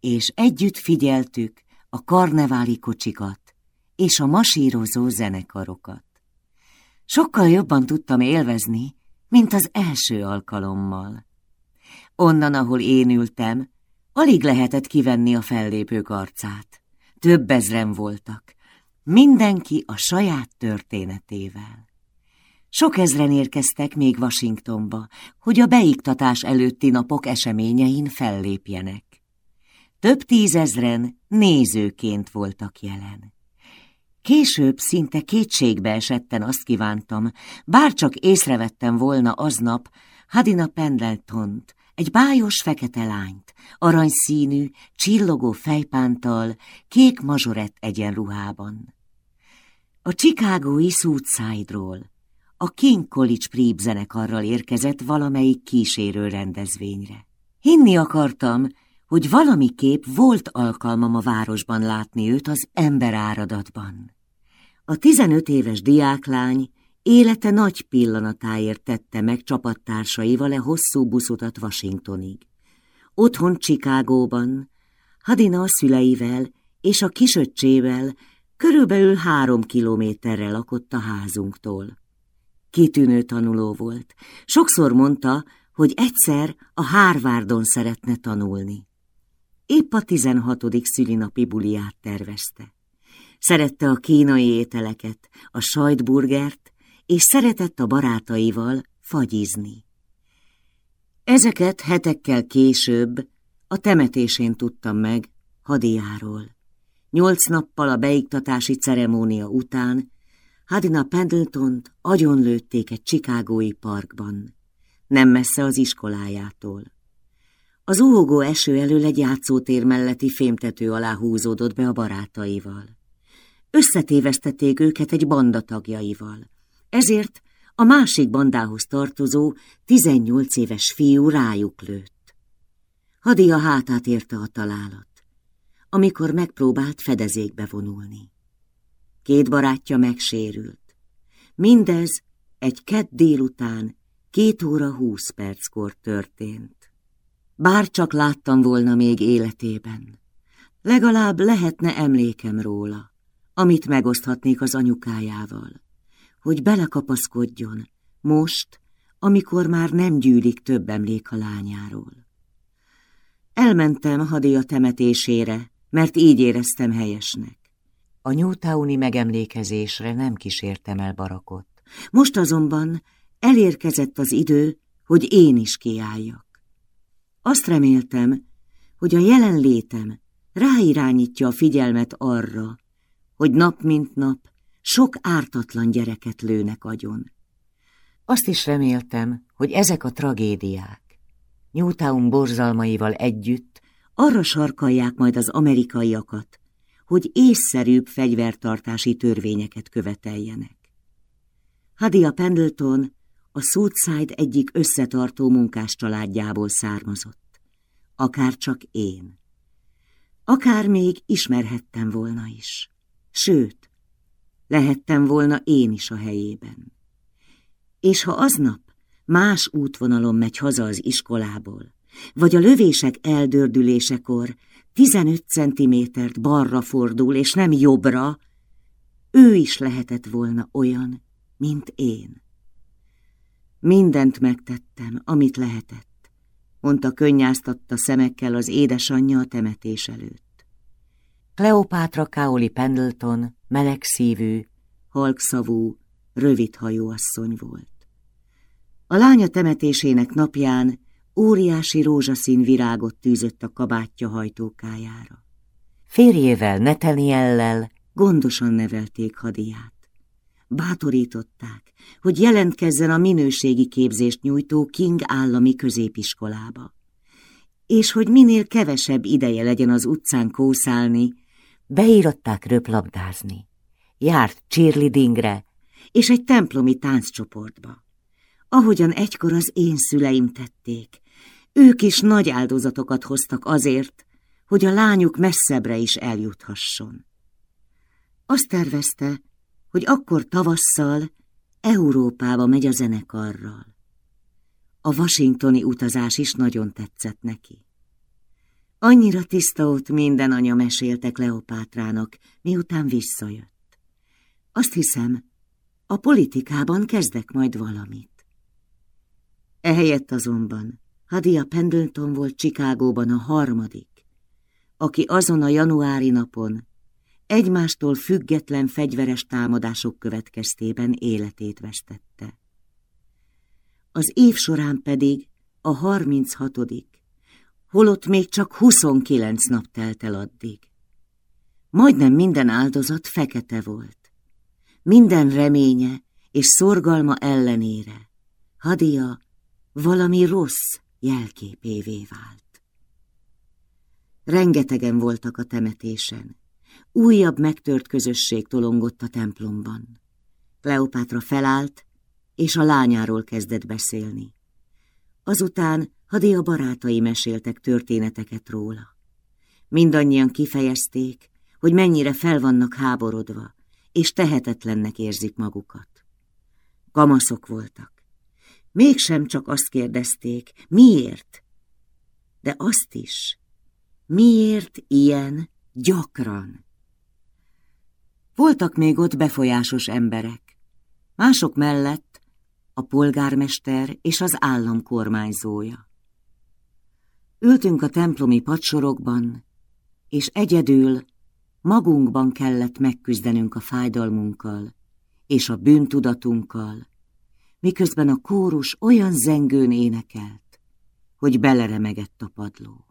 és együtt figyeltük a karneváli kocsikat és a masírozó zenekarokat. Sokkal jobban tudtam élvezni, mint az első alkalommal. Onnan, ahol én ültem, alig lehetett kivenni a fellépők arcát. Több ezren voltak, mindenki a saját történetével. Sok ezren érkeztek még Washingtonba, hogy a beiktatás előtti napok eseményein fellépjenek. Több tízezren nézőként voltak jelen. Később szinte kétségbe esetten azt kívántam, bárcsak észrevettem volna aznap Hadina Pendletont, egy bájos fekete lányt, aranyszínű, csillogó fejpántal, kék mazsorett egyenruhában. A Chicagói Southside-ról, a King College Prep zenekarral érkezett valamelyik kísérő rendezvényre. Hinni akartam, hogy valamiképp volt alkalmam a városban látni őt az emberáradatban. A tizenöt éves diáklány élete nagy pillanatáért tette meg csapattársaival e hosszú buszutat Washingtonig. Otthon Csikágóban, Hadina a szüleivel és a kisöccsével körülbelül három kilométerre lakott a házunktól. Kitűnő tanuló volt. Sokszor mondta, hogy egyszer a Harvardon szeretne tanulni. Épp a tizenhatodik szülinapi buliát tervezte. Szerette a kínai ételeket, a sajtburgert, és szeretett a barátaival fagyizni. Ezeket hetekkel később a temetésén tudtam meg Hadiáról. Nyolc nappal a beiktatási ceremónia után Hadina Pendletont agyonlőtték egy csikágói parkban, nem messze az iskolájától. Az uhogó eső elől egy játszótér melletti fémtető alá húzódott be a barátaival. Összetévesztették őket egy banda tagjaival. Ezért a másik bandához tartozó, 18 éves fiú rájuk lőtt. Hadi a hátát érte a találat, amikor megpróbált fedezékbe vonulni. Két barátja megsérült. Mindez egy kett délután, két óra húsz perckor történt. Bár csak láttam volna még életében, legalább lehetne emlékem róla, amit megoszthatnék az anyukájával, hogy belekapaszkodjon, most, amikor már nem gyűlik több emlék a lányáról. Elmentem Hadia temetésére, mert így éreztem helyesnek. A Newtowni megemlékezésre nem kísértem el barakot. Most azonban elérkezett az idő, hogy én is kiálljak. Azt reméltem, hogy a jelenlétem ráirányítja a figyelmet arra, hogy nap mint nap sok ártatlan gyereket lőnek agyon. Azt is reméltem, hogy ezek a tragédiák Newtown borzalmaival együtt arra sarkalják majd az amerikaiakat, hogy észszerűbb fegyvertartási törvényeket követeljenek. Hadia Pendleton a Southside egyik összetartó munkás családjából származott, akár csak én. Akár még ismerhettem volna is. Sőt, lehettem volna én is a helyében. És ha aznap más útvonalon megy haza az iskolából, vagy a lövések eldördülésekor 15 centimétert balra fordul, és nem jobbra, ő is lehetett volna olyan, mint én. Mindent megtettem, amit lehetett, mondta könnyáztatta szemekkel az édesanyja a temetés előtt. Kleopátra Kaoli Pendleton melegszívű, halkszavú, rövidhajú asszony volt. A lánya temetésének napján óriási rózsaszín virágot tűzött a kabátja hajtókájára. Férjével, Netaniellel gondosan nevelték hadiát. Bátorították, hogy jelentkezzen a minőségi képzést nyújtó King állami középiskolába. És hogy minél kevesebb ideje legyen az utcán kószálni, beíratták röplabdázni. Járt cheerleadingre és egy templomi tánccsoportba. Ahogyan egykor az én szüleim tették, ők is nagy áldozatokat hoztak azért, hogy a lányuk messzebbre is eljuthasson. Azt tervezte, hogy akkor tavasszal Európába megy a zenekarral. A washingtoni utazás is nagyon tetszett neki. Annyira tiszta ott minden anya mesélte Kleopátrának, miután visszajött. Azt hiszem, a politikában kezdek majd valamit. Ehelyett azonban Hadia Pendleton volt Csikágóban a harmadik, aki azon a januári napon egymástól független fegyveres támadások következtében életét vesztette. Az év során pedig a harminchatodik, holott még csak 29 nap telt el addig. Majdnem minden áldozat fekete volt. Minden reménye és szorgalma ellenére Hadia valami rossz jelképévé vált. Rengetegen voltak a temetésen. Újabb megtört közösség tolongott a templomban. Kleopátra felállt, és a lányáról kezdett beszélni. Azután Hadé a barátai meséltek történeteket róla. Mindannyian kifejezték, hogy mennyire fel vannak háborodva, és tehetetlennek érzik magukat. Kamaszok voltak. Mégsem csak azt kérdezték, miért, de azt is, miért ilyen gyakran. Voltak még ott befolyásos emberek, mások mellett a polgármester és az állam kormányzója. Ültünk a templomi padsorokban, és egyedül magunkban kellett megküzdenünk a fájdalmunkkal és a bűntudatunkkal, miközben a kórus olyan zengőn énekelt, hogy beleremegett a padló.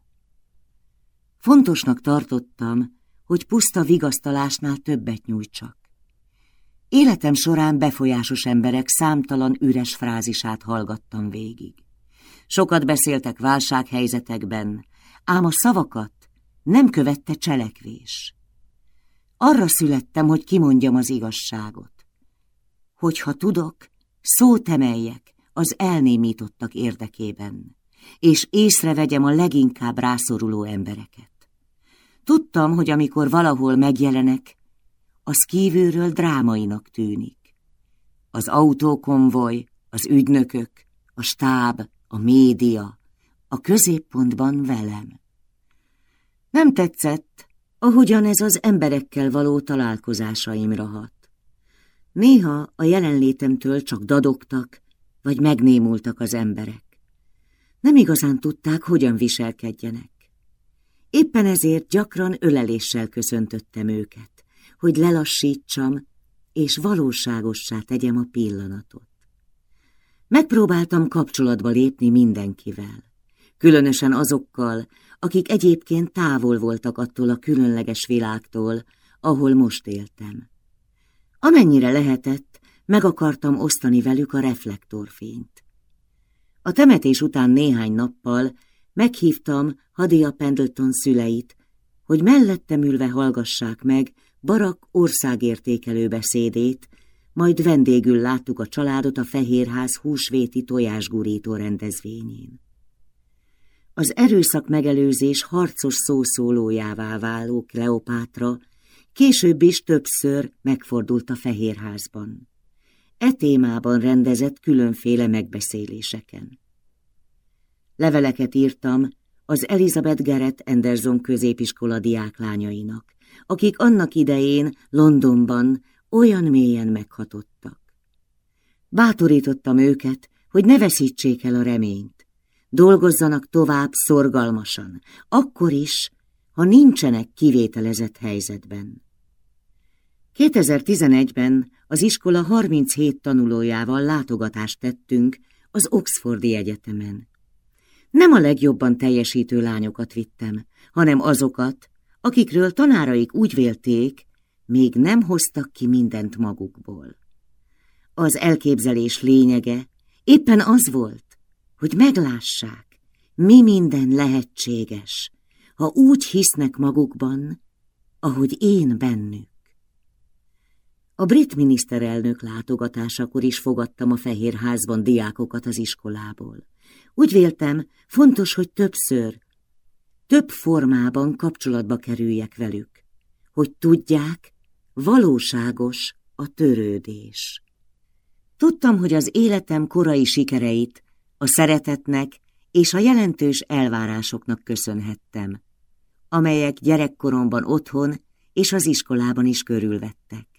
Fontosnak tartottam, hogy puszta vigasztalásnál többet nyújtsak. Életem során befolyásos emberek számtalan üres frázisát hallgattam végig. Sokat beszéltek válsághelyzetekben, ám a szavakat nem követte cselekvés. Arra születtem, hogy kimondjam az igazságot. Hogyha tudok, szót emeljek az elnémítottak érdekében, és észrevegyem a leginkább rászoruló embereket. Tudtam, hogy amikor valahol megjelenek, az kívülről drámainak tűnik. Az autókonvoj, az ügynökök, a stáb, a média, a középpontban velem. Nem tetszett, ahogyan ez az emberekkel való találkozásaimra hat. Néha a jelenlétemtől csak dadogtak, vagy megnémultak az emberek. Nem igazán tudták, hogyan viselkedjenek. Éppen ezért gyakran öleléssel köszöntöttem őket, hogy lelassítsam, és valóságossá tegyem a pillanatot. Megpróbáltam kapcsolatba lépni mindenkivel, különösen azokkal, akik egyébként távol voltak attól a különleges világtól, ahol most éltem. Amennyire lehetett, meg akartam osztani velük a reflektorfényt. A temetés után néhány nappal meghívtam Hadia Pendleton szüleit, hogy mellettem ülve hallgassák meg Barak országértékelő beszédét, majd vendégül láttuk a családot a Fehérház húsvéti tojásgurító rendezvényén. Az erőszak megelőzés harcos szószólójává váló Kleopátra később is többször megfordult a Fehérházban. E témában rendezett különféle megbeszéléseken. Leveleket írtam az Elizabeth Garrett Anderson középiskola diáklányainak, akik annak idején Londonban olyan mélyen meghatottak. Bátorítottam őket, hogy ne veszítsék el a reményt. Dolgozzanak tovább szorgalmasan, akkor is, ha nincsenek kivételezett helyzetben. 2011-ben az iskola 37 tanulójával látogatást tettünk az Oxfordi Egyetemen. Nem a legjobban teljesítő lányokat vittem, hanem azokat, akikről tanáraik úgy vélték, még nem hoztak ki mindent magukból. Az elképzelés lényege éppen az volt, hogy meglássák, mi minden lehetséges, ha úgy hisznek magukban, ahogy én bennük. A brit miniszterelnök látogatásakor is fogadtam a Fehérházban diákokat az iskolából. Úgy véltem, fontos, hogy többször, több formában kapcsolatba kerüljek velük, hogy tudják, valóságos a törődés. Tudtam, hogy az életem korai sikereit a szeretetnek és a jelentős elvárásoknak köszönhettem, amelyek gyerekkoromban otthon és az iskolában is körülvettek.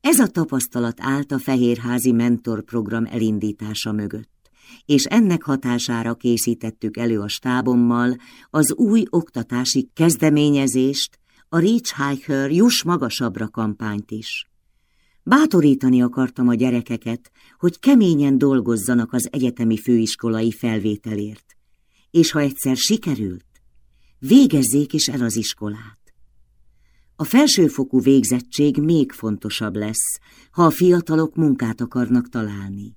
Ez a tapasztalat állt a Fehérházi Mentorprogram elindítása mögött és ennek hatására készítettük elő a stábommal az új oktatási kezdeményezést, a Reach Higher Juss magasabbra kampányt is. Bátorítani akartam a gyerekeket, hogy keményen dolgozzanak az egyetemi főiskolai felvételért, és ha egyszer sikerült, végezzék is el az iskolát. A felsőfokú végzettség még fontosabb lesz, ha a fiatalok munkát akarnak találni.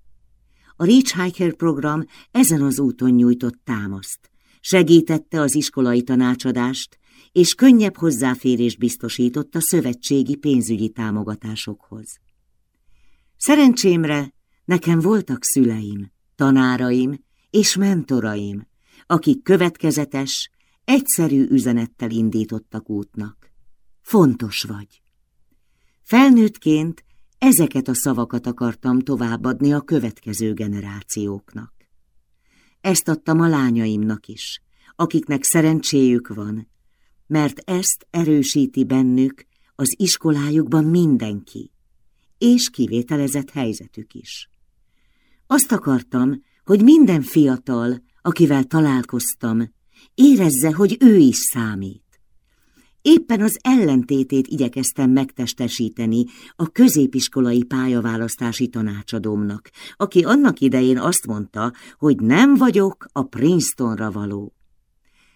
A Reach Hiker program ezen az úton nyújtott támaszt, segítette az iskolai tanácsadást, és könnyebb hozzáférést biztosított a szövetségi pénzügyi támogatásokhoz. Szerencsémre nekem voltak szüleim, tanáraim és mentoraim, akik következetes, egyszerű üzenettel indítottak útnak. Fontos vagy. Felnőttként Ezeket a szavakat akartam továbbadni a következő generációknak. Ezt adtam a lányaimnak is, akiknek szerencséjük van, mert ezt erősíti bennük az iskolájukban mindenki, és kivételezett helyzetük is. Azt akartam, hogy minden fiatal, akivel találkoztam, érezze, hogy ő is számít Éppen az ellentétét igyekeztem megtestesíteni a középiskolai pályaválasztási tanácsadómnak, aki annak idején azt mondta, hogy nem vagyok a Princetonra való.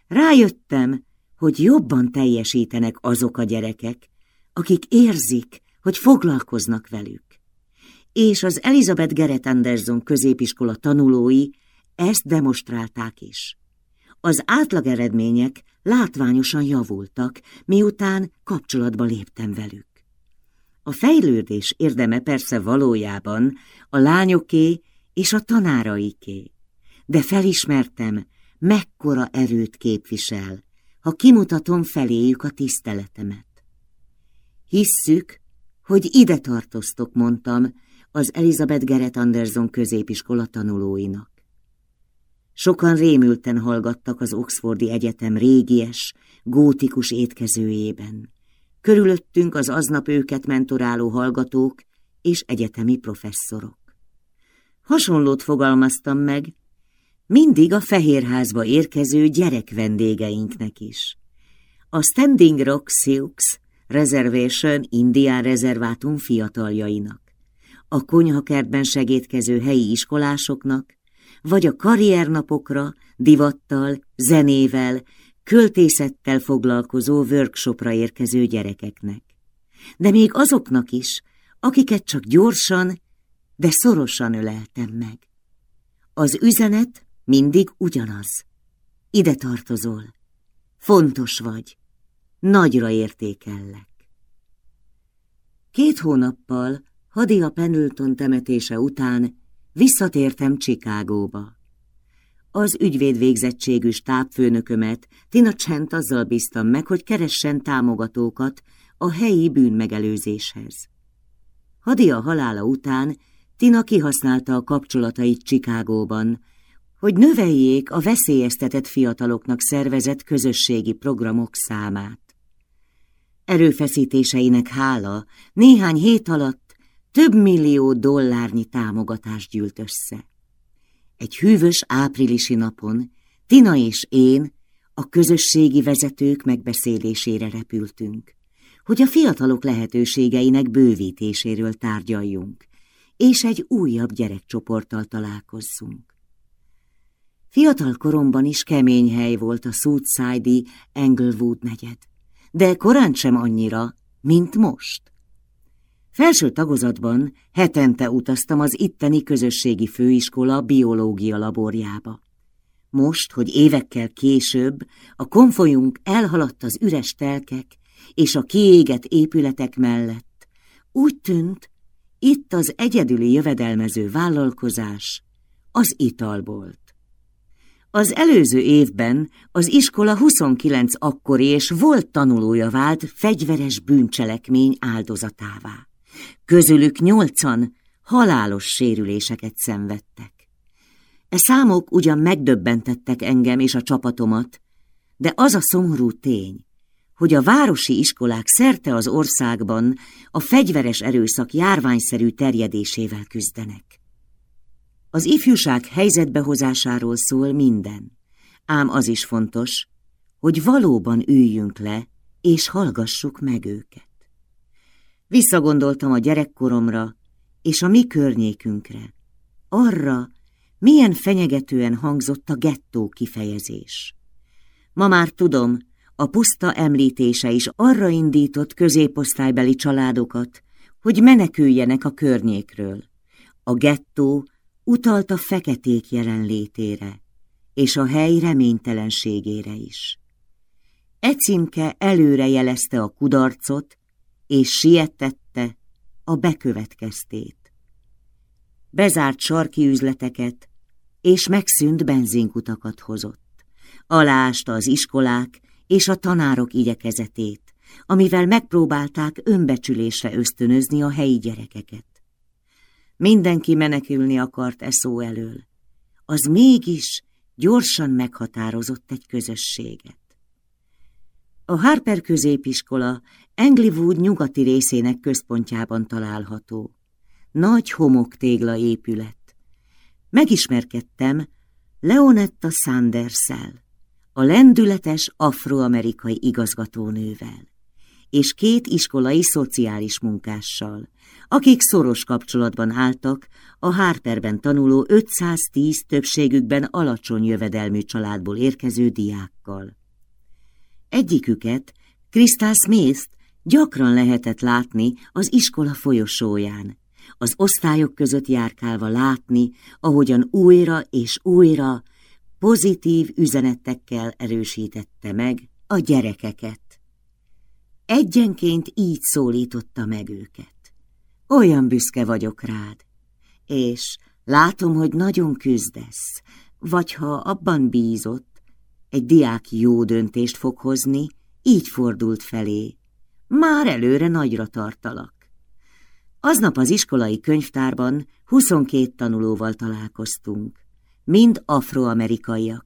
Rájöttem, hogy jobban teljesítenek azok a gyerekek, akik érzik, hogy foglalkoznak velük. És az Elizabeth Gerett Anderson középiskola tanulói ezt demonstrálták is. Az átlageredmények látványosan javultak, miután kapcsolatba léptem velük. A fejlődés érdeme persze valójában a lányoké és a tanáraiké, de felismertem, mekkora erőt képvisel, ha kimutatom feléjük a tiszteletemet. Hisszük, hogy ide tartoztok, mondtam, az Elizabeth Gerett Anderson középiskola tanulóinak. Sokan rémülten hallgattak az Oxfordi Egyetem régies, gótikus étkezőjében. Körülöttünk az aznap őket mentoráló hallgatók és egyetemi professzorok. Hasonlót fogalmaztam meg, mindig a Fehérházba érkező gyerek vendégeinknek is. A Standing Rock Sioux Reservation Indián rezervátum fiataljainak, a konyhakertben segítkező helyi iskolásoknak, vagy a karriernapokra, divattal, zenével, költészettel foglalkozó workshopra érkező gyerekeknek. De még azoknak is, akiket csak gyorsan, de szorosan öleltem meg. Az üzenet mindig ugyanaz. Ide tartozol. Fontos vagy. Nagyra értékellek. Két hónappal Hadia Pendleton temetése után visszatértem Csikágóba. Az ügyvéd végzettségű stábfőnökömet Tina Csent azzal bíztam meg, hogy keressen támogatókat a helyi bűnmegelőzéshez. Hadia halála után Tina kihasználta a kapcsolatait Csikágóban, hogy növeljék a veszélyeztetett fiataloknak szervezett közösségi programok számát. Erőfeszítéseinek hála néhány hét alatt több millió dollárnyi támogatást gyűlt össze. Egy hűvös áprilisi napon Tina és én a közösségi vezetők megbeszélésére repültünk, hogy a fiatalok lehetőségeinek bővítéséről tárgyaljunk, és egy újabb gyerekcsoporttal találkozzunk. Fiatal koromban is kemény hely volt a Southside-i Englewood negyed, de korán sem annyira, mint most. Felső tagozatban hetente utaztam az itteni közösségi főiskola biológia laborjába. Most, hogy évekkel később a konfolyunk elhaladt az üres telkek és a kiégett épületek mellett, úgy tűnt, itt az egyedüli jövedelmező vállalkozás az ital volt. Az előző évben az iskola 29 akkori és volt tanulója vált fegyveres bűncselekmény áldozatává. Közülük nyolcan halálos sérüléseket szenvedtek. E számok ugyan megdöbbentettek engem és a csapatomat, de az a szomorú tény, hogy a városi iskolák szerte az országban a fegyveres erőszak járványszerű terjedésével küzdenek. Az ifjúság helyzetbehozásáról szól minden, ám az is fontos, hogy valóban üljünk le, és hallgassuk meg őket. Visszagondoltam a gyerekkoromra és a mi környékünkre, arra, milyen fenyegetően hangzott a gettó kifejezés. Ma már tudom, a puszta említése is arra indított középosztálybeli családokat, hogy meneküljenek a környékről. A gettó utalt a feketék jelenlétére, és a hely reménytelenségére is. E címke előre jelezte a kudarcot, és sietette a bekövetkeztét. Bezárt sarki üzleteket, és megszűnt benzinkutakat hozott. Aláásta az iskolák és a tanárok igyekezetét, amivel megpróbálták önbecsülésre ösztönözni a helyi gyerekeket. Mindenki menekülni akart e szó elől. Az mégis gyorsan meghatározott egy közösséget. A Harper középiskola Englewood nyugati részének központjában található. Nagy homoktégla épület. Megismerkedtem Leonetta sanders a lendületes afroamerikai igazgatónővel és két iskolai szociális munkással, akik szoros kapcsolatban álltak a Harperben tanuló 510 többségükben alacsony jövedelmű családból érkező diákkal. Egyiküket, Crystal smith gyakran lehetett látni az iskola folyosóján, az osztályok között járkálva látni, ahogyan újra és újra pozitív üzenetekkel erősítette meg a gyerekeket. Egyenként így szólította meg őket. Olyan büszke vagyok rád, és látom, hogy nagyon küzdesz, vagy ha abban bízott, egy diák jó döntést fog hozni, így fordult felé. Már előre nagyra tartalak. Aznap az iskolai könyvtárban 22 tanulóval találkoztunk, mind afroamerikaiak.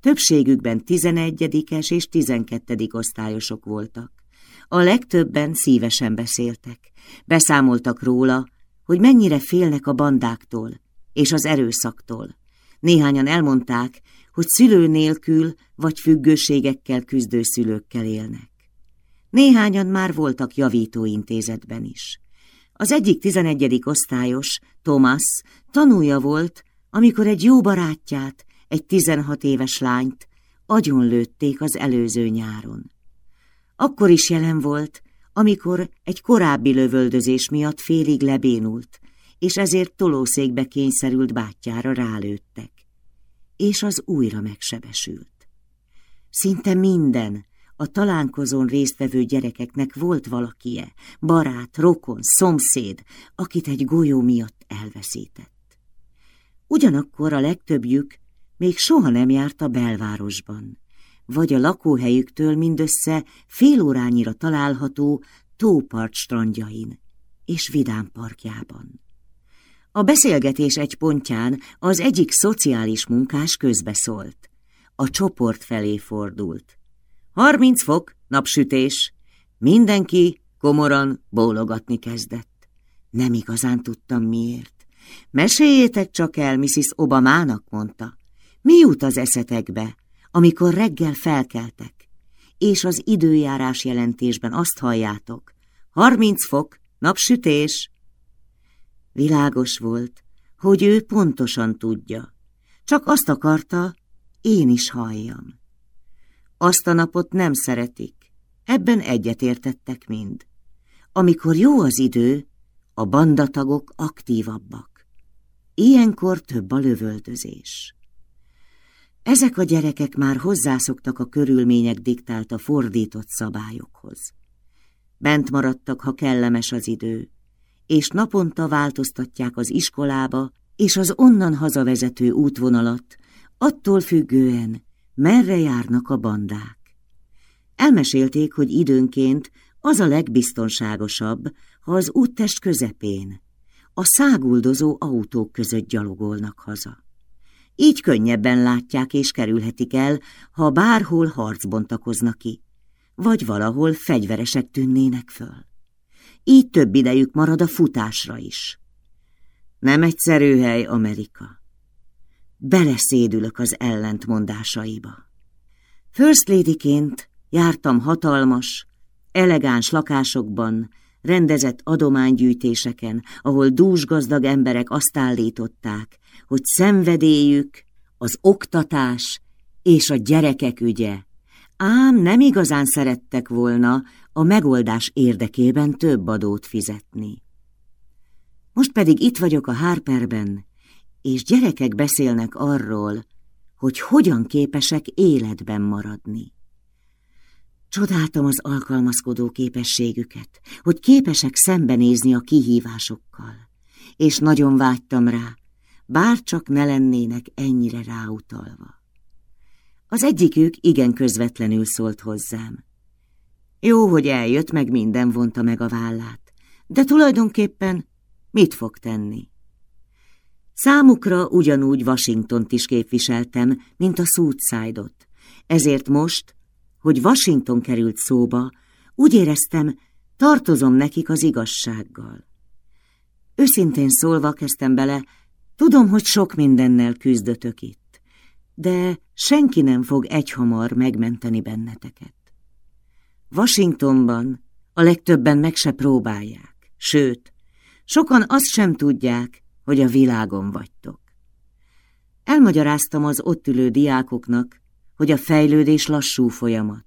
Többségükben 11-es és 12. osztályosok voltak. A legtöbben szívesen beszéltek. Beszámoltak róla, hogy mennyire félnek a bandáktól és az erőszaktól. Néhányan elmondták, hogy szülő nélkül vagy függőségekkel küzdő szülőkkel élnek. Néhányan már voltak javítóintézetben is. Az egyik tizenegyedik osztályos, Thomas, tanúja volt, amikor egy jó barátját, egy tizenhat éves lányt agyonlőtték az előző nyáron. Akkor is jelen volt, amikor egy korábbi lövöldözés miatt félig lebénult, és ezért tolószékbe kényszerült bátyjára rálőttek, és az újra megsebesült. Szinte minden, a találkozón résztvevő gyerekeknek volt valakie, barát, rokon, szomszéd, akit egy golyó miatt elveszített. Ugyanakkor a legtöbbjük még soha nem járt a belvárosban, vagy a lakóhelyüktől mindössze fél órányira található tópart strandjain és vidám parkjában. A beszélgetés egy pontján az egyik szociális munkás közbeszólt. A csoport felé fordult. Harminc fok, napsütés. Mindenki komoran bólogatni kezdett. Nem igazán tudtam miért. Meséljétek csak el, Mrs. Obamának, mondta. Mi jut az eszetekbe, amikor reggel felkeltek, és az időjárás jelentésben azt halljátok. Harminc fok, napsütés. Világos volt, hogy ő pontosan tudja. Csak azt akarta, én is halljam. Azt a napot nem szeretik. Ebben egyetértettek mind. Amikor jó az idő, a bandatagok aktívabbak. Ilyenkor több a lövöldözés. Ezek a gyerekek már hozzászoktak a körülmények diktálta fordított szabályokhoz. Bent maradtak, ha kellemes az idő, és naponta változtatják az iskolába és az onnan hazavezető útvonalat, attól függően, merre járnak a bandák. Elmesélték, hogy időnként az a legbiztonságosabb, ha az úttest közepén, a száguldozó autók között gyalogolnak haza. Így könnyebben látják és kerülhetik el, ha bárhol harc bontakoznak ki, vagy valahol fegyveresek tűnnének föl. Így több idejük marad a futásra is. Nem egyszerű hely Amerika. Beleszédülök az ellentmondásaiba. First ladyként jártam hatalmas, elegáns lakásokban, rendezett adománygyűjtéseken, ahol dúsgazdag emberek azt állították, hogy szenvedélyük, az oktatás és a gyerekek ügye, ám nem igazán szerettek volna a megoldás érdekében több adót fizetni. Most pedig itt vagyok a Harperben, és gyerekek beszélnek arról, hogy hogyan képesek életben maradni. Csodáltam az alkalmazkodó képességüket, hogy képesek szembenézni a kihívásokkal, és nagyon vágytam rá, bár csak ne lennének ennyire ráutalva. Az egyikük igen közvetlenül szólt hozzám. Jó, hogy eljött, meg minden vonta meg a vállát, de tulajdonképpen mit fog tenni? Számukra ugyanúgy Washingtont is képviseltem, mint a Southside-ot, ezért most, hogy Washington került szóba, úgy éreztem, tartozom nekik az igazsággal. Őszintén szólva kezdtem bele, tudom, hogy sok mindennel küzdötök itt, de senki nem fog egyhamar megmenteni benneteket. Washingtonban a legtöbben meg se próbálják, sőt, sokan azt sem tudják, hogy a világon vagytok. Elmagyaráztam az ott ülő diákoknak, hogy a fejlődés lassú folyamat,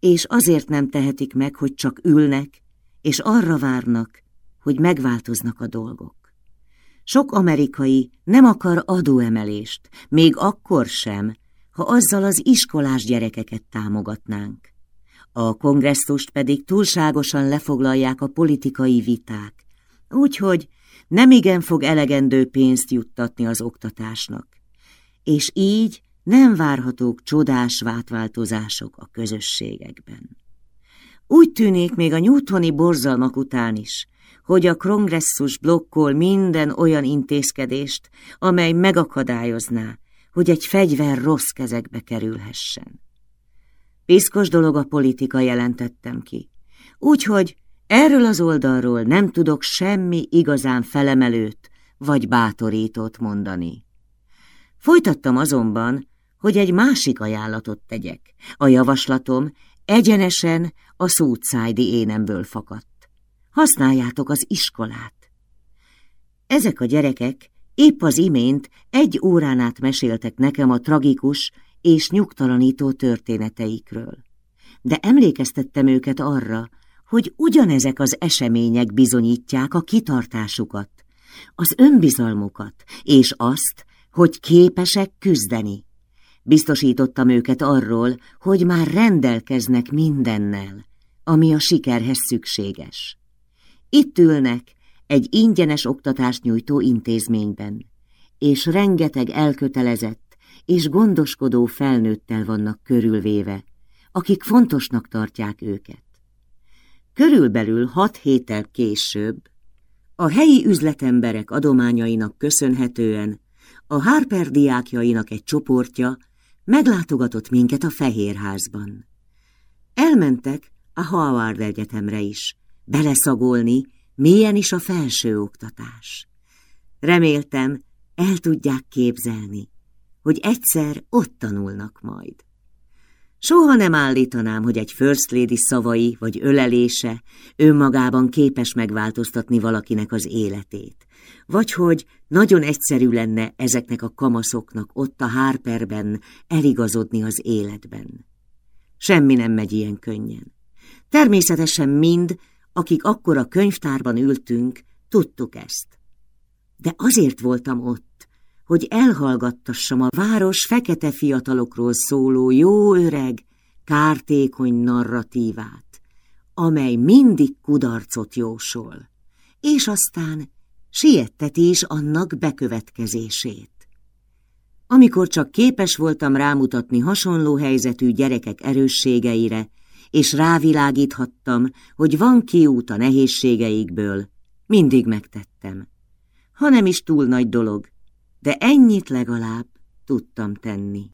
és azért nem tehetik meg, hogy csak ülnek, és arra várnak, hogy megváltoznak a dolgok. Sok amerikai nem akar adóemelést, még akkor sem, ha azzal az iskolás gyerekeket támogatnánk. A kongresszust pedig túlságosan lefoglalják a politikai viták, Úgyhogy nemigen fog elegendő pénzt juttatni az oktatásnak, és így nem várhatók csodás vátváltozások a közösségekben. Úgy tűnik még a newtoni borzalmak után is, hogy a kongresszus blokkol minden olyan intézkedést, amely megakadályozná, hogy egy fegyver rossz kezekbe kerülhessen. Piszkos dolog a politika jelentettem ki, úgyhogy erről az oldalról nem tudok semmi igazán felemelőt vagy bátorítót mondani. Folytattam azonban, hogy egy másik ajánlatot tegyek. A javaslatom egyenesen a szótszájdi énemből fakadt. Használjátok az iskolát. Ezek a gyerekek épp az imént egy órán át meséltek nekem a tragikus és nyugtalanító történeteikről. De emlékeztettem őket arra, hogy ugyanezek az események bizonyítják a kitartásukat, az önbizalmukat és azt, hogy képesek küzdeni. Biztosítottam őket arról, hogy már rendelkeznek mindennel, ami a sikerhez szükséges. Itt ülnek egy ingyenes oktatást nyújtó intézményben, és rengeteg elkötelezett és gondoskodó felnőttel vannak körülvéve, akik fontosnak tartják őket. Körülbelül hat héttel később a helyi üzletemberek adományainak köszönhetően a Harper diákjainak egy csoportja meglátogatott minket a Fehérházban. Elmentek a Howard Egyetemre is, beleszagolni, milyen is a felső oktatás. Reméltem, el tudják képzelni, hogy egyszer ott tanulnak majd. Soha nem állítanám, hogy egy First Lady szavai vagy ölelése önmagában képes megváltoztatni valakinek az életét, vagy hogy nagyon egyszerű lenne ezeknek a kamaszoknak ott a Harperben eligazodni az életben. Semmi nem megy ilyen könnyen. Természetesen mind, akik akkor a könyvtárban ültünk, tudtuk ezt. De azért voltam ott, hogy elhallgattassam a város fekete fiatalokról szóló jó öreg, kártékony narratívát, amely mindig kudarcot jósol, és aztán sietteti is annak bekövetkezését. Amikor csak képes voltam rámutatni hasonló helyzetű gyerekek erősségeire, és rávilágíthattam, hogy van kiút a nehézségeikből, mindig megtettem. Ha nem is túl nagy dolog, de ennyit legalább tudtam tenni.